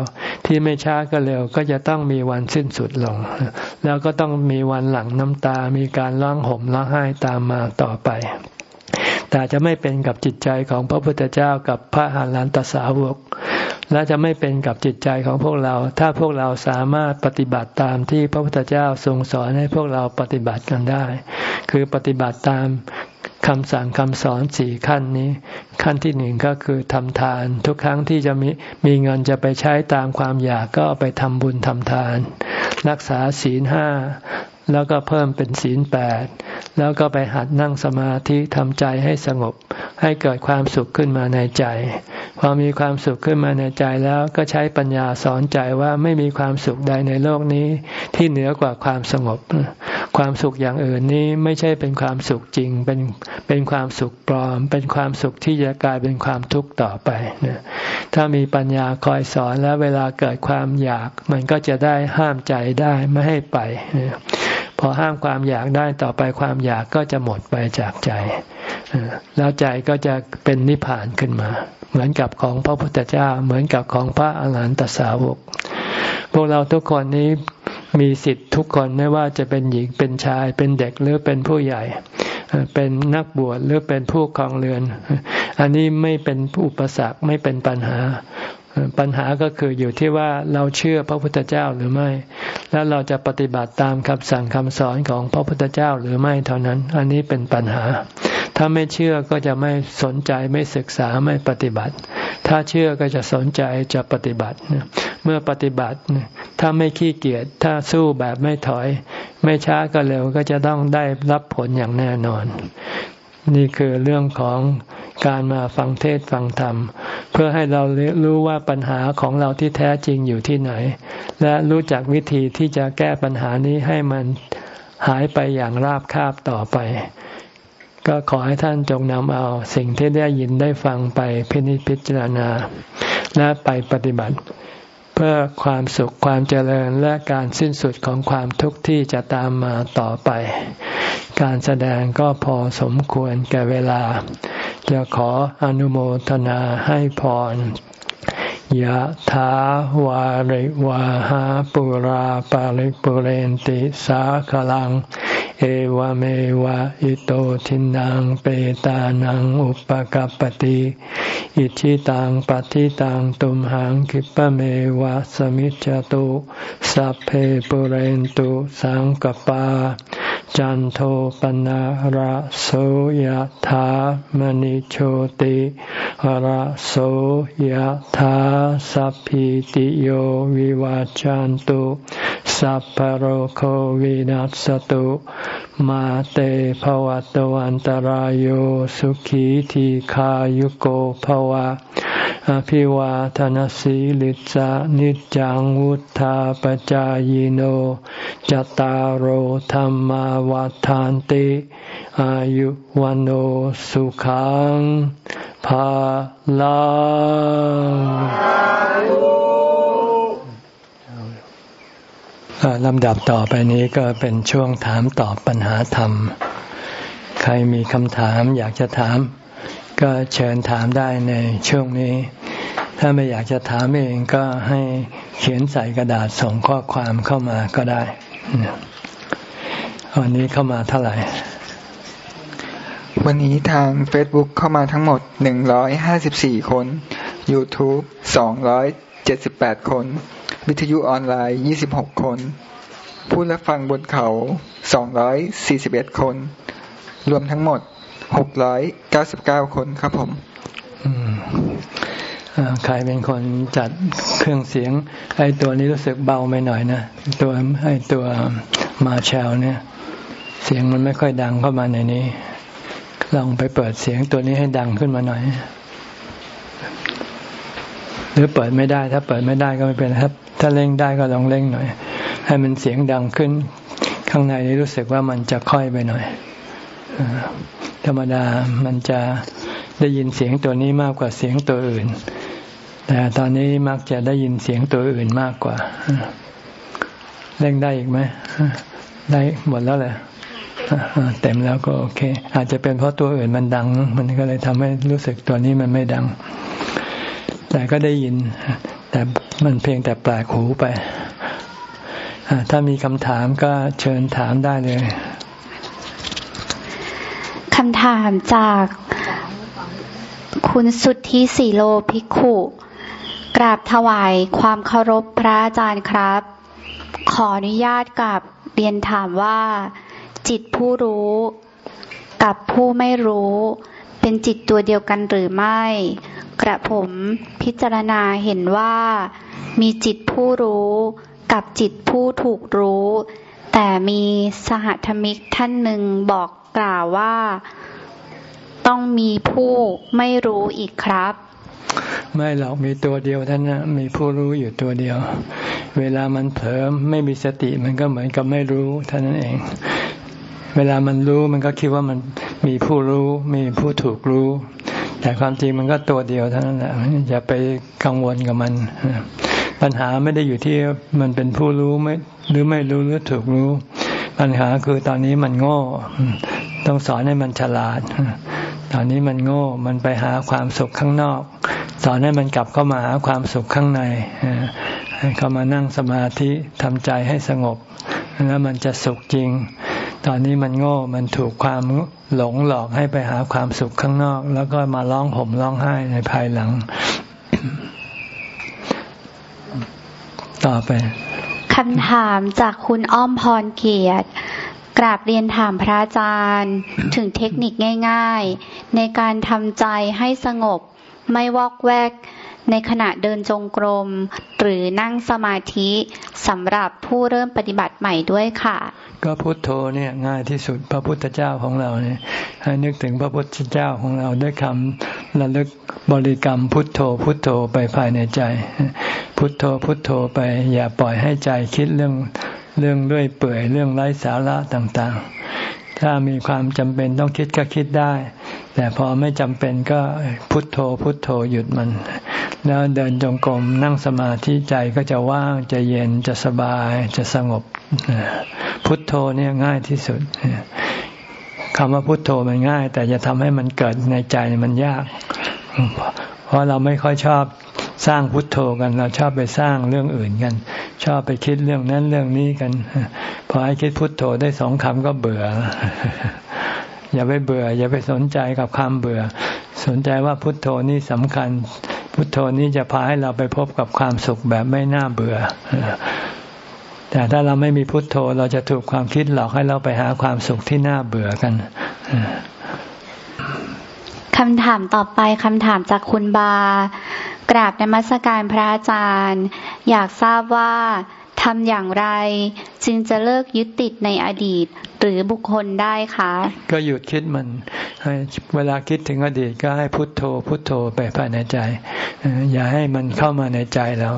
ที่ไม่ช้าก็เร็วก็จะต้องมีวันสิ้นสุดลง แล้วก็ต้องมีวันหลังน้ำตา มีการร้องห่มร้องไห้ตามมาต่อไป แต่จะไม่เป็นกับจิตใจของพระพุทธเจ้ากับพระหารันตสาวก และจะไม่เป็นกับจิตใจของพวกเรา ถ้าพวกเราสามารถปฏิบัติตามที่พระพุทธเจ้าทรงสอนให้พวกเราปฏิบัติกันได้ คือปฏิบัติตามคำสั่งคำสอนสี่ขั้นนี้ ขั้นที่หนึ่งก็คือทำทาน ทุกครั้งที่จะมีมีเงินจะไปใช้ตามความอยากก็ไปทำบุญทำทาน รักษาศีลห้า แล้วก็เพิ่มเป็นศีลแปดแล้วก็ไปหัดนั่งสมาธิทำใจให้สงบ ให้เกิดความสุขขึ้นมาในใจ พอมีความสุขขึ้นมาในใจแล้วก็ใช้ปัญญาสอนใจว่าไม่มีความสุขใดในโลกนี้ ที่เหนือกว่าความสงบ ความสุขอย่างอื่นนี้ไม่ใช่เป็นความสุขจริง เป็นเป็นความสุขปลอม เป็นความสุขที่จะกลายเป็นความทุกข์ต่อไปถ้ามีปัญญาคอยสอนแล้วเวลาเกิดความอยาก มันก็จะได้ห้ามใจได้ไม่ให้ไป พอห้ามความอยากได้ต่อไปความอยากก็จะหมดไปจากใจ แล้วใจก็จะเป็นนิพพานขึ้นมา เหมือนกับของพระพุทธเจ้า เหมือนกับของพระอาหารหันตสาวก พวกเราทุกคนนี้มีสิทธิ์ทุกคนไม่ว่าจะเป็นหญิงเป็นชาย เป็นเด็กหรือเป็นผู้ใหญ่ เป็นนักบวชหรือเป็นผู้ครองเรือน อันนี้ไม่เป็นอุปสรรคไม่เป็นปัญหา ปัญหาก็คืออยู่ที่ว่าเราเชื่อพระพุทธเจ้าหรือไม่ แล้วเราจะปฏิบัติตามคำสั่งคำสอนของพระพุทธเจ้าหรือไม่เท่านั้น อันนี้เป็นปัญหา ถ้าไม่เชื่อก็จะไม่สนใจไม่ศึกษาไม่ปฏิบัติ ถ้าเชื่อก็จะสนใจจะปฏิบัติ เมื่อปฏิบัติ ถ้าไม่ขี้เกียจถ้าสู้แบบไม่ถอย ไม่ช้าก็เร็วก็จะต้องได้รับผลอย่างแน่นอน นี่คือเรื่องของการมาฟังเทศฟังธรรม เพื่อให้เรารู้ว่าปัญหาของเราที่แท้จริงอยู่ที่ไหน และรู้จักวิธีที่จะแก้ปัญหานี้ให้มันหายไปอย่างราบคาบต่อไป ก็ขอให้ท่านจงนำเอาสิ่งที่ได้ยินได้ฟังไปพินิจพิจารณา และไปปฏิบัติ เพื่อความสุขความเจริญและการสิ้นสุดของความทุกข์ที่จะตามมาต่อไป การแสดงก็พอสมควรแก่เวลา จะขออนุโมทนาให้พรยะถาวาริวาหาปุราปาริปุเรนติสาขลัง เอวเมวะอิโตทินังเปตานังอุปกัปติอิชิตังปฏิตังตุมหังคิปะเมวะสมิจจตุสัพเพปุเรนตุสังกปา จันโทปนะระโสยธามณิโชติระโสยธาสัพพิติโยวิวาจันตุสัพพโรโควินัสตุมาเตภวัตวันตารโยสุขีทีขายุโกภวะ อภิวาทนสีลิสานิจังวุธาปจายโน จตารโหธรรมวาทานติ อายุวันโอสุขังภาลัง ลำดับต่อไปนี้ก็เป็นช่วงถามตอบปัญหาธรรม ใครมีคำถามอยากจะถาม ก็เชิญถามได้ในช่วงนี้ ถ้าไม่อยากจะถามเองก็ให้เขียนใส่กระดาษส่งข้อความเข้ามาก็ได้วันนี้เข้ามาเท่าไหร่ วันนี้ทาง Facebook เข้ามาทั้งหมด 154 คน YouTube 278คน วิทยุออนไลน์26คน ผู้รับฟังบนเขา241คน รวมทั้งหมดหกร้อยเก้าสิบเก้าคนครับผมใครเป็นคนจัดเครื่องเสียง ไอ้ตัวนี้รู้สึกเบาไปหน่อยนะ ตัวไอ้ตัวมาแชลเนี่ย เสียงมันไม่ค่อยดังเข้ามาในนี้ ลองไปเปิดเสียงตัวนี้ให้ดังขึ้นมาหน่อย หรือเปิดไม่ได้ ถ้าเปิดไม่ได้ก็ไม่เป็นครับ ถ้าเล่งได้ก็ลองเล่งหน่อย ให้มันเสียงดังขึ้น ข้างในนี้รู้สึกว่ามันจะค่อยไปหน่อยธรรมดามันจะได้ยินเสียงตัวนี้มากกว่าเสียงตัวอื่น แต่ตอนนี้มักจะได้ยินเสียงตัวอื่นมากกว่าเล่งได้อีกไหมได้หมดแล้วเลยเต็มแล้วก็โอเค อาจจะเป็นเพราะตัวอื่นมันดัง มันก็เลยทำให้รู้สึกตัวนี้มันไม่ดัง แต่ก็ได้ยิน แต่มันเพียงแต่แปลกหูไป ถ้ามีคำถามก็เชิญถามได้เลยคำถามจากคุณสุทธิสีโลภิกขุกราบถวายความเคารพพระอาจารย์ครับ ขออนุญาตกับเรียนถามว่า จิตผู้รู้กับผู้ไม่รู้ เป็นจิตตัวเดียวกันหรือไม่ กระผมพิจารณาเห็นว่า มีจิตผู้รู้กับจิตผู้ถูกรู้ แต่มีสหธรรมิกท่านหนึ่งบอกกล่าวว่า ต้องมีผู้ไม่รู้อีกครับ ไม่หรอกมีตัวเดียวท่านนะมีผู้รู้อยู่ตัวเดียว เวลามันเผลอไม่มีสติมันก็เหมือนกับไม่รู้ท่านั้นเอง เวลามันรู้มันก็คิดว่ามันมีผู้รู้มีผู้ถูกรู้ แต่ความจริงมันก็ตัวเดียวเท่านั้นแหละอย่าไปกังวลกับมัน ปัญหาไม่ได้อยู่ที่มันเป็นผู้รู้ไม่หรือไม่รู้หรือถูกรู้ ปัญหาคือตอนนี้มันโง่ ต้องสอนให้มันฉลาด ตอนนี้มันโง่ มันไปหาความสุขข้างนอก สอนให้มันกลับเข้ามาหาความสุขข้างในเข้ามานั่งสมาธิทำใจให้สงบแล้วมันจะสุขจริง ตอนนี้มันโง่ มันถูกความหลงหลอกให้ไปหาความสุขข้างนอก แล้วก็มาร้องห่มร้องไห้ในภายหลัง ต่อไปคำถามจากคุณอ้อมพรเกียรติกราบเรียนถามพระอาจารย์ ถึงเทคนิคง่าย ๆ ในการทำใจให้สงบ ไม่วอกแวก ในขณะเดินจงกรม หรือนั่งสมาธิสำหรับผู้เริ่มปฏิบัติใหม่ด้วยค่ะ ก็พุทโธเนี่ยง่ายที่สุดพระพุทธเจ้าของเราเนี่ยให้นึกถึงพระพุทธเจ้าของเราด้วยคำระลึกบริกรรมพุทโธ พุทโธไปภายในใจ พุทโธพุทโธไปอย่าปล่อยให้ใจคิดเรื่องเรื่องด้วยเปื่อยเรื่องไร้สาระต่างๆ ถ้ามีความจำเป็นต้องคิดก็คิดได้ แต่พอไม่จำเป็นก็พุทโธพุทโธหยุดมัน แล้วเดินจงกรมนั่งสมาธิใจก็จะว่างจะเย็นจะสบายจะสงบ พุทโธเนี่ยง่ายที่สุดคำว่าพุทโธมันง่าย แต่จะทำให้มันเกิดในใจมันยาก เพราะเราไม่ค่อยชอบสร้างพุทโธกัน เราชอบไปสร้างเรื่องอื่นกัน ชอบไปคิดเรื่องนั้นเรื่องนี้กัน พอให้คิดพุทโธได้สองคำก็เบื่อ อย่าไปเบื่อ อย่าไปสนใจกับคำเบื่อ สนใจว่าพุทโธนี่สำคัญ พุทโธนี้จะพาให้เราไปพบกับความสุขแบบไม่น่าเบื่อ แต่ถ้าเราไม่มีพุทโธเราจะถูกความคิดหลอกให้เราไปหาความสุขที่น่าเบื่อกันคำถามต่อไปคำถามจากคุณบา กราบในมัสการพระอาจารย์ อยากทราบว่า ทำอย่างไรจึงจะเลิกยึดติดในอดีตหรือบุคคลได้คะ ก็หยุดคิดมันเวลาคิดถึงอดีตก็ให้พุทโธ พุทโธไปภายในใจ อย่าให้มันเข้ามาในใจเรา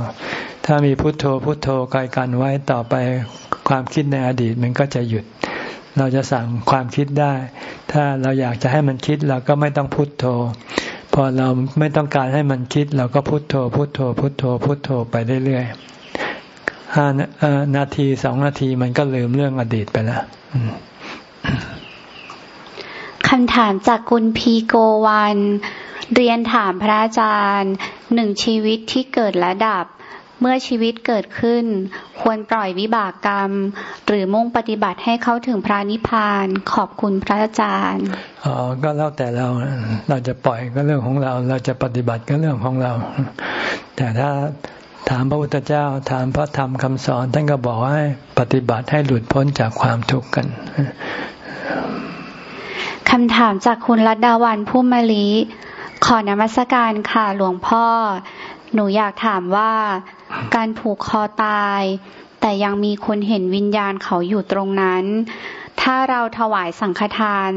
ถ้ามีพุทโธ พุทโธไกลกันไว้ต่อไปความคิดในอดีตมันก็จะหยุด เราจะสั่งความคิดได้ ถ้าเราอยากจะให้มันคิดเราก็ไม่ต้องพุทโธพอเราไม่ต้องการให้มันคิด เราก็พุทโธพุทโธพุทโธพุทโธไปเรื่อยๆ ห้านาทีสองนาทีมันก็ลืมเรื่องอดีตไปแล้วคำถามจากคุณพีโกวัน เรียนถามพระอาจารย์หนึ่งชีวิตที่เกิดและดับ เมื่อชีวิตเกิดขึ้น ควรปล่อยวิบากกรรม หรือมุ่งปฏิบัติให้เข้าถึงพระนิพพานขอบคุณพระอาจารย์อ๋อก็แล้วแต่เราเราจะปล่อยก็เรื่องของเรา เราจะปฏิบัติก็เรื่องของเรา แต่ถ้า ถามพระพุทธเจ้า ถามพระธรรมคำสอน ท่านก็บอกให้ปฏิบัติให้หลุดพ้นจากความทุกข์กันคำถามจากคุณรัตดาวันผู้มะลิ ขอนมัสการค่ะหลวงพ่อ หนูอยากถามว่าการผูกคอตาย แต่ยังมีคนเห็นวิญญาณเขาอยู่ตรงนั้น ถ้าเราถวายสังฆทาน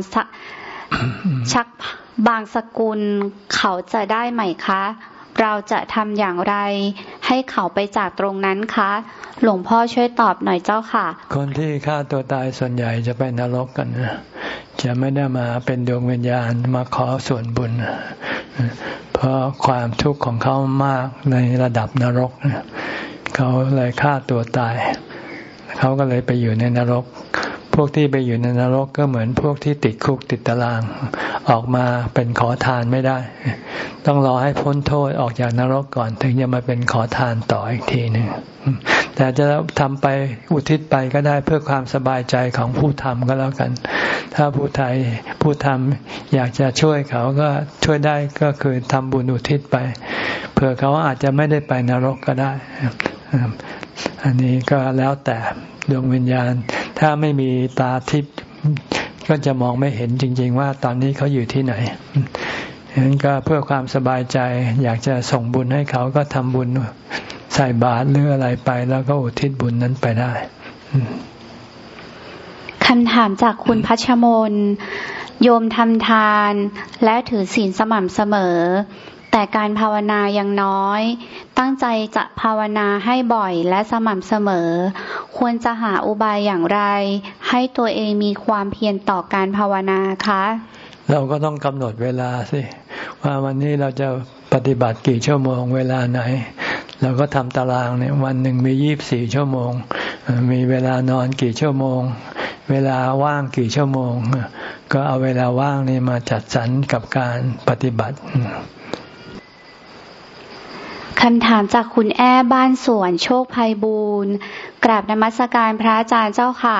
ชักบางสกุลเขาจะได้ไหมคะ เราจะทำอย่างไร ให้เขาไปจากตรงนั้นคะ หลวงพ่อช่วยตอบหน่อยเจ้าค่ะ คนที่ฆ่าตัวตายส่วนใหญ่จะไปนรกกันนะจะไม่ได้มาเป็นดวงวิญญาณมาขอส่วนบุญ เพราะความทุกข์ของเขามากในระดับนรก เขาเลยฆ่าตัวตาย เขาก็เลยไปอยู่ในนรกพวกที่ไปอยู่ในนรกก็เหมือนพวกที่ติดคุกติดตาราง ออกมาเป็นขอทานไม่ได้ ต้องรอให้พ้นโทษออกจากนรกก่อนถึงจะมาเป็นขอทานต่ออีกทีหนึ่งแต่จะทำไปอุทิศไปก็ได้เพื่อความสบายใจของผู้ทำก็แล้วกัน ถ้าผู้ไทยผู้ทำอยากจะช่วยเขาก็ช่วยได้ก็คือทำบุญอุทิศไป เผื่อเขาอาจจะไม่ได้ไปนรกก็ได้ อันนี้ก็แล้วแต่ดวงวิญญาณ ถ้าไม่มีตาทิพย์ ก็จะมองไม่เห็นจริง ๆ ว่าตอนนี้เขาอยู่ที่ไหนฉะนั้นก็เพื่อความสบายใจอยากจะส่งบุญให้เขาก็ทำบุญใส่บาตรหรืออะไรไป แล้วก็อุทิศบุญนั้นไปได้คำถามจากคุณพัชมน โยมทำทานและถือศีลสม่ำเสมอ แต่การภาวนายังน้อย ตั้งใจจะภาวนาให้บ่อยและสม่ำเสมอ ควรจะหาอุบายอย่างไร ให้ตัวเองมีความเพียรต่อการภาวนาคะ เราก็ต้องกำหนดเวลาสิ ว่าวันนี้เราจะปฏิบัติกี่ชั่วโมงเวลาไหน เราก็ทำตารางเนี่ยวันหนึ่งมียี่บสี่ชั่วโมง มีเวลานอนกี่ชั่วโมง เวลาว่างกี่ชั่วโมง ก็เอาเวลาว่างนี่มาจัดสรรกับการปฏิบัติ คำถามจากคุณแอ้บ้านสวนโชคภัยบูรณ์กราบนมัสการพระอาจารย์เจ้าค่ะ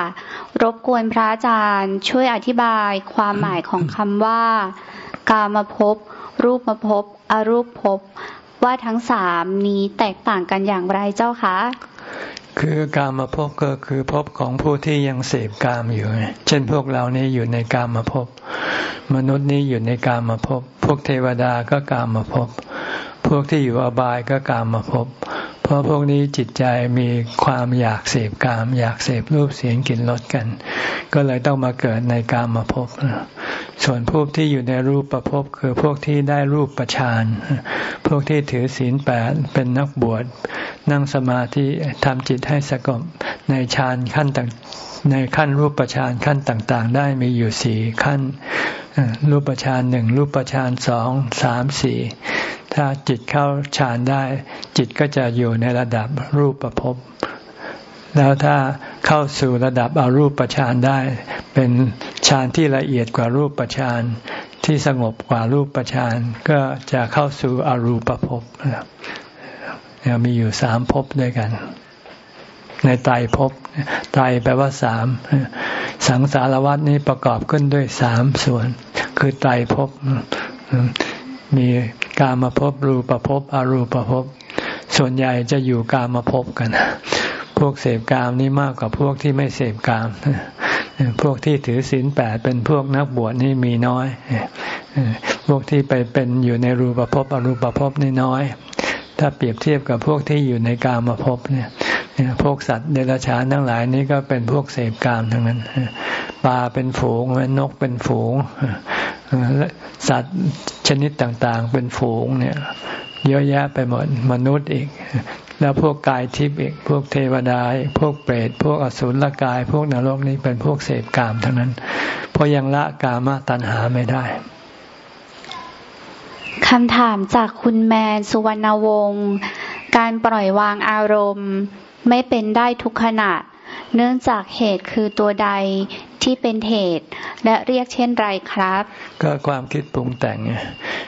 รบกวนพระอาจารย์ช่วยอธิบายความหมายของคำว่า กามภพบ รูปภพบอรูปภพว่าทั้งสามนี้แตกต่างกันอย่างไรเจ้าคะคือการมาพบก็คือพบของผู้ที่ยังเสพกามอยู่ เช่นพวกเรานี่อยู่ในกามมาพบ มนุษย์นี่อยู่ในกามมาพบ พวกเทวดาก็กามมาพบ พวกที่อยู่อบายก็กามมาพบ เพราะพวกนี้จิตใจมีความอยากเสพกาม อยากเสพรูปเสียงกลิ่นรสกัน ก็เลยต้องมาเกิดในกามมาพบ ส่วนพวกที่อยู่ในรูปประพบคือพวกที่ได้รูปประชานพวกที่ถือศีลแปดเป็นนักบวช นั่งสมาธิทำจิตให้สงบในฌานขั้นต่างในขั้นรูปประชานขั้นต่างๆ ได้มีอยู่สี่ขั้น รูปประชานหนึ่งรูปประชานสองสามสี่ ถ้าจิตเข้าฌานได้ จิตก็จะอยู่ในระดับรูปประพบแล้วถ้าเข้าสู่ระดับอารูปฌานได้ เป็นฌานที่ละเอียดกว่ารูปฌานที่สงบกว่ารูปฌานก็จะเข้าสู่อรูปภพมีอยู่สามภพด้วยกัน ในไตภพไตแปลว่าสามสังสารวัตนี้ประกอบขึ้นด้วยสามส่วน คือไตภพมี กามาภพรูปภพอรูปภพส่วนใหญ่จะอยู่กามาภพกัน พวกเสพกามนี่มากกว่าพวกที่ไม่เสพกาม พวกที่ถือศีลแปดเป็นพวกนักบวชนี่มีน้อย พวกที่ไปเป็นอยู่ในรูปภพอรูปภพนี่น้อย ถ้าเปรียบเทียบกับพวกที่อยู่ในกามภพเนี่ยพวกสัตว์เดรัจฉานทั้งหลายนี่ก็เป็นพวกเสพกามทั้งนั้นปลาเป็นฝูงนกเป็นฝูง สัตว์ชนิดต่างๆ เป็นฝูงเนี่ย เยอะแยะไปหมดมนุษย์อีก แล้วพวกกายทิพย์อีก พวกเทวดาพวกเปรตพวกอสุรกาย พวกนรกนี้เป็นพวกเสพกามทั้งนั้น เพราะยังละกามตัณหาไม่ได้คำถามจากคุณแมนสุวรรณวงศ์การปล่อยวางอารมณ์ ไม่เป็นได้ทุกขณะ เนื่องจากเหตุคือตัวใด ที่เป็นเหตุ และเรียกเช่นไรครับ ก็ความคิดปรุงแต่ง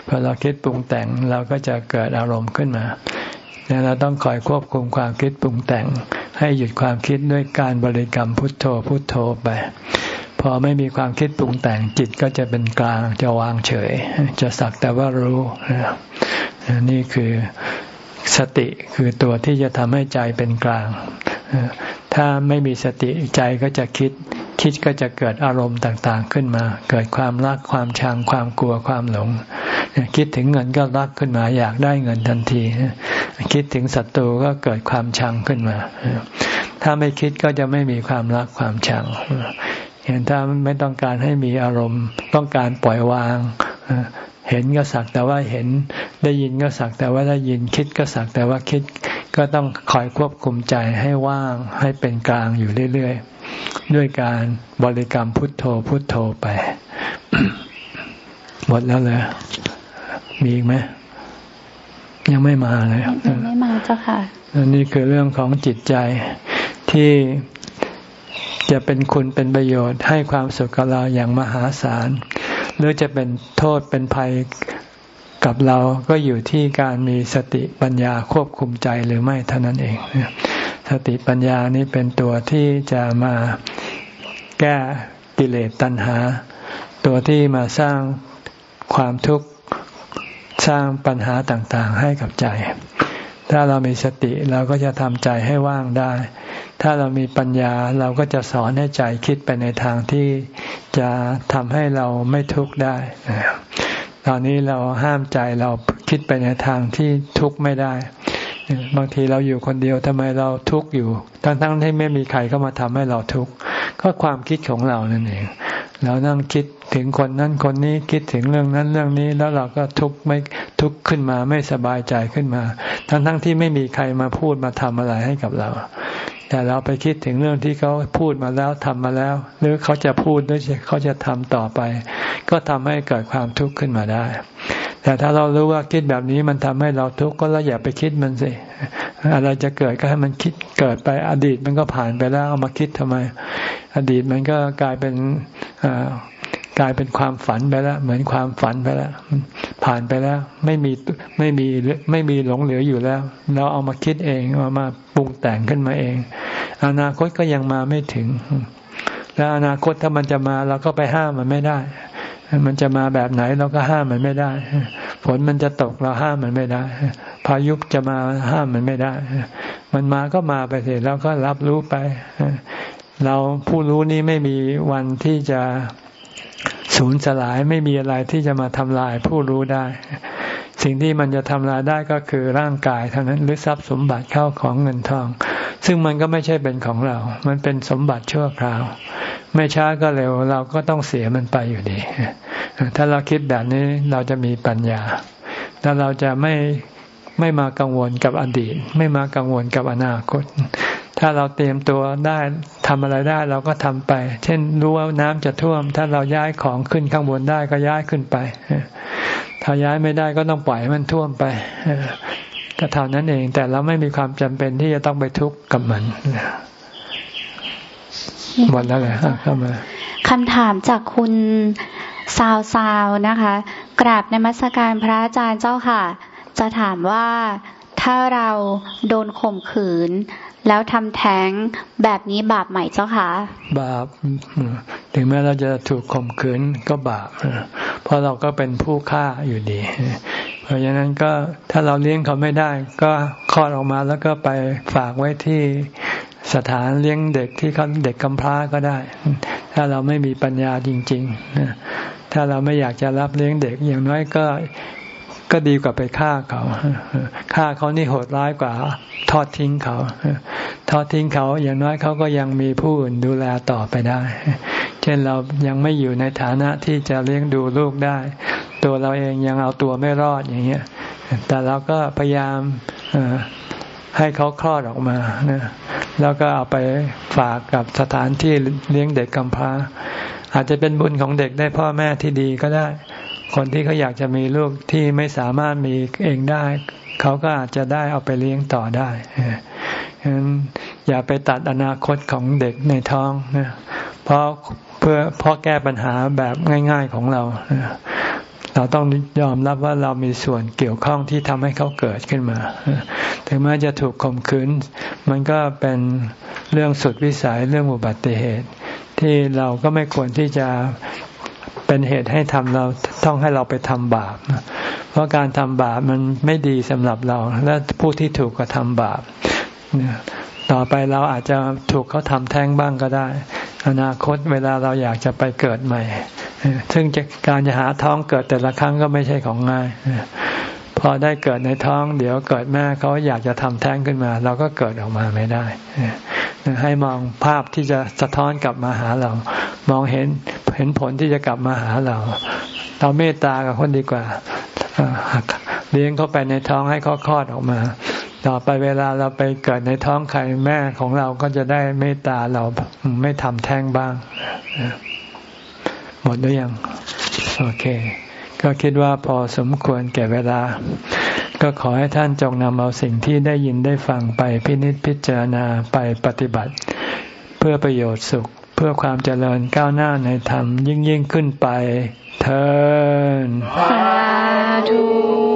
พอเราคิดปรุงแต่งเราก็จะเกิดอารมณ์ขึ้นมาเนี่เราต้องคอยควบคุมความคิดปรุงแต่ง ให้หยุดความคิดด้วยการบริกรรมพุทโธพุทโธไป พอไม่มีความคิดปรุงแต่งจิตก็จะเป็นกลางจะวางเฉย จะสักแต่ว่ารู้นี่คือสติคือตัวที่จะทำให้ใจเป็นกลาง ถ้าไม่มีสติใจก็จะคิด คิดก็จะเกิดอารมณ์ต่างๆขึ้นมา เกิดความรักความชังความกลัวความหลง คิดถึงเงินก็รักขึ้นมา อยากได้เงินทันที คิดถึงศัตรูก็เกิดความชังขึ้นมา ถ้าไม่คิดก็จะไม่มีความรักความชังเห็นถ้าไม่ต้องการให้มีอารมณ์ ต้องการปล่อยวางเห็นก็สักแต่ว่าเห็น ได้ยินก็สักแต่ว่าได้ยิน คิดก็สักแต่ว่าคิด ก็ต้องคอยควบคุมใจให้ว่างให้เป็นกลางอยู่เรื่อยๆ ด้วยการบริกรรมพุทโธพุทโธไป หมดแล้วเลยมีอีกไหมยังไม่มาเลยยังไม่มาเจ้าค่ะอันนี้คือเรื่องของจิตใจที่จะเป็นคุณเป็นประโยชน์ให้ความสุขกับเราอย่างมหาศาล หรือจะเป็นโทษเป็นภัย กับเราก็อยู่ที่การมีสติปัญญาควบคุมใจหรือไม่เท่านั้นเอง สติปัญญานี้เป็นตัวที่จะมาแก้กิเลสตัณหา ตัวที่มาสร้างความทุกข์สร้างปัญหาต่างๆ ให้กับใจ ถ้าเรามีสติเราก็จะทำใจให้ว่างได้ ถ้าเรามีปัญญาเราก็จะสอนให้ใจคิดไปในทางที่จะทำให้เราไม่ทุกข์ได้ ตอนนี้เราห้ามใจเราคิดไปในทางที่ทุกข์ไม่ได้ บางทีเราอยู่คนเดียวทำไมเราทุกข์อยู่ ทั้งๆที่ไม่มีใครเข้ามาทำให้เราทุกข์ก็ความคิดของเรานั่นเองเรานั่งคิดถึงคนนั้นคนนี้คิดถึงเรื่องนั้นเรื่องนี้ แล้วเราก็ทุกข์ไม่ทุกข์ขึ้นมาไม่สบายใจขึ้นมา ทั้งทั้งที่ไม่มีใครมาพูดมาทำอะไรให้กับเรา แต่เราไปคิดถึงเรื่องที่เขาพูดมาแล้วทำมาแล้ว หรือเขาจะพูดหรือเขาจะทำต่อไป ก็ทำให้เกิดความทุกข์ขึ้นมาได้ แต่ถ้าเรารู้ว่าคิดแบบนี้มันทำให้เราทุกข์ก็เราอย่าไปคิดมันสิอะไรจะเกิดก็ให้มันคิดเกิดไปอดีตมันก็ผ่านไปแล้วเอามาคิดทำไม อดีตมันก็กลายเป็น กลายเป็นความฝันไปแล้ว เหมือนความฝันไปแล้วผ่านไปแล้ว ไม่มีไม่มีไม่มีหลงเหลืออยู่แล้ว เราเอามาคิดเองเอามาปรุงแต่งขึ้นมาเอง อนาคตก็ยังมาไม่ถึง แล้วอนาคตถ้ามันจะมาเราก็ไปห้ามมันไม่ได้ มันจะมาแบบไหนเราก็ห้ามมันไม่ได้ ฝนมันจะตกเราห้ามมันไม่ได้ พายุจะมาห้ามมันไม่ได้ มันมาก็มาไปเสร็จแล้วก็รับรู้ไปเราผู้รู้นี้ไม่มีวันที่จะ สูญสลายไม่มีอะไรที่จะมาทำลายผู้รู้ได้ สิ่งที่มันจะทำลายได้ก็คือร่างกายเท่านั้นหรือทรัพย์สมบัติเข้าของเงินทอง ซึ่งมันก็ไม่ใช่เป็นของเรา มันเป็นสมบัติชั่วคราว ไม่ช้าก็เร็วเราก็ต้องเสียมันไปอยู่ดี ถ้าเราคิดแบบนี้เราจะมีปัญญา แล้วเราจะไม่ไม่มากังวลกับอดีต ไม่มากังวลกับอนาคต ถ้าเราเตรียมตัวได้ทำอะไรได้เราก็ทำไป เช่นรู้ว่าน้ำจะท่วม ถ้าเราย้ายของขึ้นข้างบนได้ก็ย้ายขึ้นไป ถ้าย้ายไม่ได้ก็ต้องปล่อยมันท่วมไปก็เท่านั้นเอง แต่เราไม่มีความจำเป็นที่จะต้องไปทุกข์กับมันหมดแล้วเลยเข้ามาคำถามจากคุณซาวซาวนะคะ กราบในมัสการพระอาจารย์เจ้าค่ะ จะถามว่าถ้าเราโดนข่มขืน แล้วทำแท้งแบบนี้บาปไหมเจ้าคะบาปถึงแม้เราจะถูกข่มขืนก็บาปเพราะเราก็เป็นผู้ฆ่าอยู่ดี เพราะฉะนั้นก็ถ้าเราเลี้ยงเขาไม่ได้ ก็คลอดออกมาแล้วก็ไปฝากไว้ที่สถานเลี้ยงเด็กที่เขาเด็กกำพร้าก็ได้ ถ้าเราไม่มีปัญญาจริง ๆ ถ้าเราไม่อยากจะรับเลี้ยงเด็กอย่างน้อยก็ ก็ดีกว่าไปฆ่าเขาฆ่าเขานี่โหดร้ายกว่าทอดทิ้งเขา ทอดทิ้งเขาอย่างน้อยเขาก็ยังมีผู้อื่นดูแลต่อไปได้ เช่นเรายังไม่อยู่ในฐานะที่จะเลี้ยงดูลูกได้ ตัวเราเองยังเอาตัวไม่รอดอย่างเงี้ย แต่เราก็พยายามให้เขาคลอดออกมาแล้วก็เอาไปฝากกับสถานที่เลี้ยงเด็กกำพร้า อาจจะเป็นบุญของเด็กได้พ่อแม่ที่ดีก็ได้ คนที่เขาอยากจะมีลูกที่ไม่สามารถมีเองได้ เขาก็อาจจะได้เอาไปเลี้ยงต่อได้ฉะนั้นอย่าไปตัดอนาคตของเด็กในท้องนะเพราะเพื่อเพราะแก้ปัญหาแบบง่าย ๆของเราเราต้องยอมรับว่าเรามีส่วนเกี่ยวข้องที่ทำให้เขาเกิดขึ้นมา ถึงแม้จะถูกข่มขืน มันก็เป็นเรื่องสุดวิสัยเรื่องอุบัติเหตุ ที่เราก็ไม่ควรที่จะ เป็นเหตุให้ทำเราต้องให้เราไปทำบาป เพราะการทำบาปมันไม่ดีสำหรับเรา และผู้ที่ถูกกระทำบาปต่อไปเราอาจจะถูกเขาทำแท้งบ้างก็ได้ อนาคตเวลาเราอยากจะไปเกิดใหม่ ซึ่งการจะหาท้องเกิดแต่ละครั้งก็ไม่ใช่ของง่าย พอได้เกิดในท้อง เดี๋ยวเกิดแม่เขาอยากจะทำแท้งขึ้นมา เราก็เกิดออกมาไม่ได้ ให้มองภาพที่จะสะท้อนกลับมาหาเรา มองเห็นเห็นผลที่จะกลับมาหาเรา เราเมตตากับคนดีกว่าเลี้ยงเขาไปในท้องให้เขาคลอดออกมา ต่อไปเวลาเราไปเกิดในท้องใครแม่ของเราก็จะได้เมตตาเราไม่ทำแท้งบ้าง หมดหรือยัง โอเค ก็คิดว่าพอสมควรแก่เวลา ก็ขอให้ท่านจงนำเอาสิ่งที่ได้ยินได้ฟังไปพินิจพิจารณาไปปฏิบัติ เพื่อประโยชน์สุขเพื่อความเจริญก้าวหน้าในธรรมยิ่งยิ่งขึ้นไปเทอสาธุ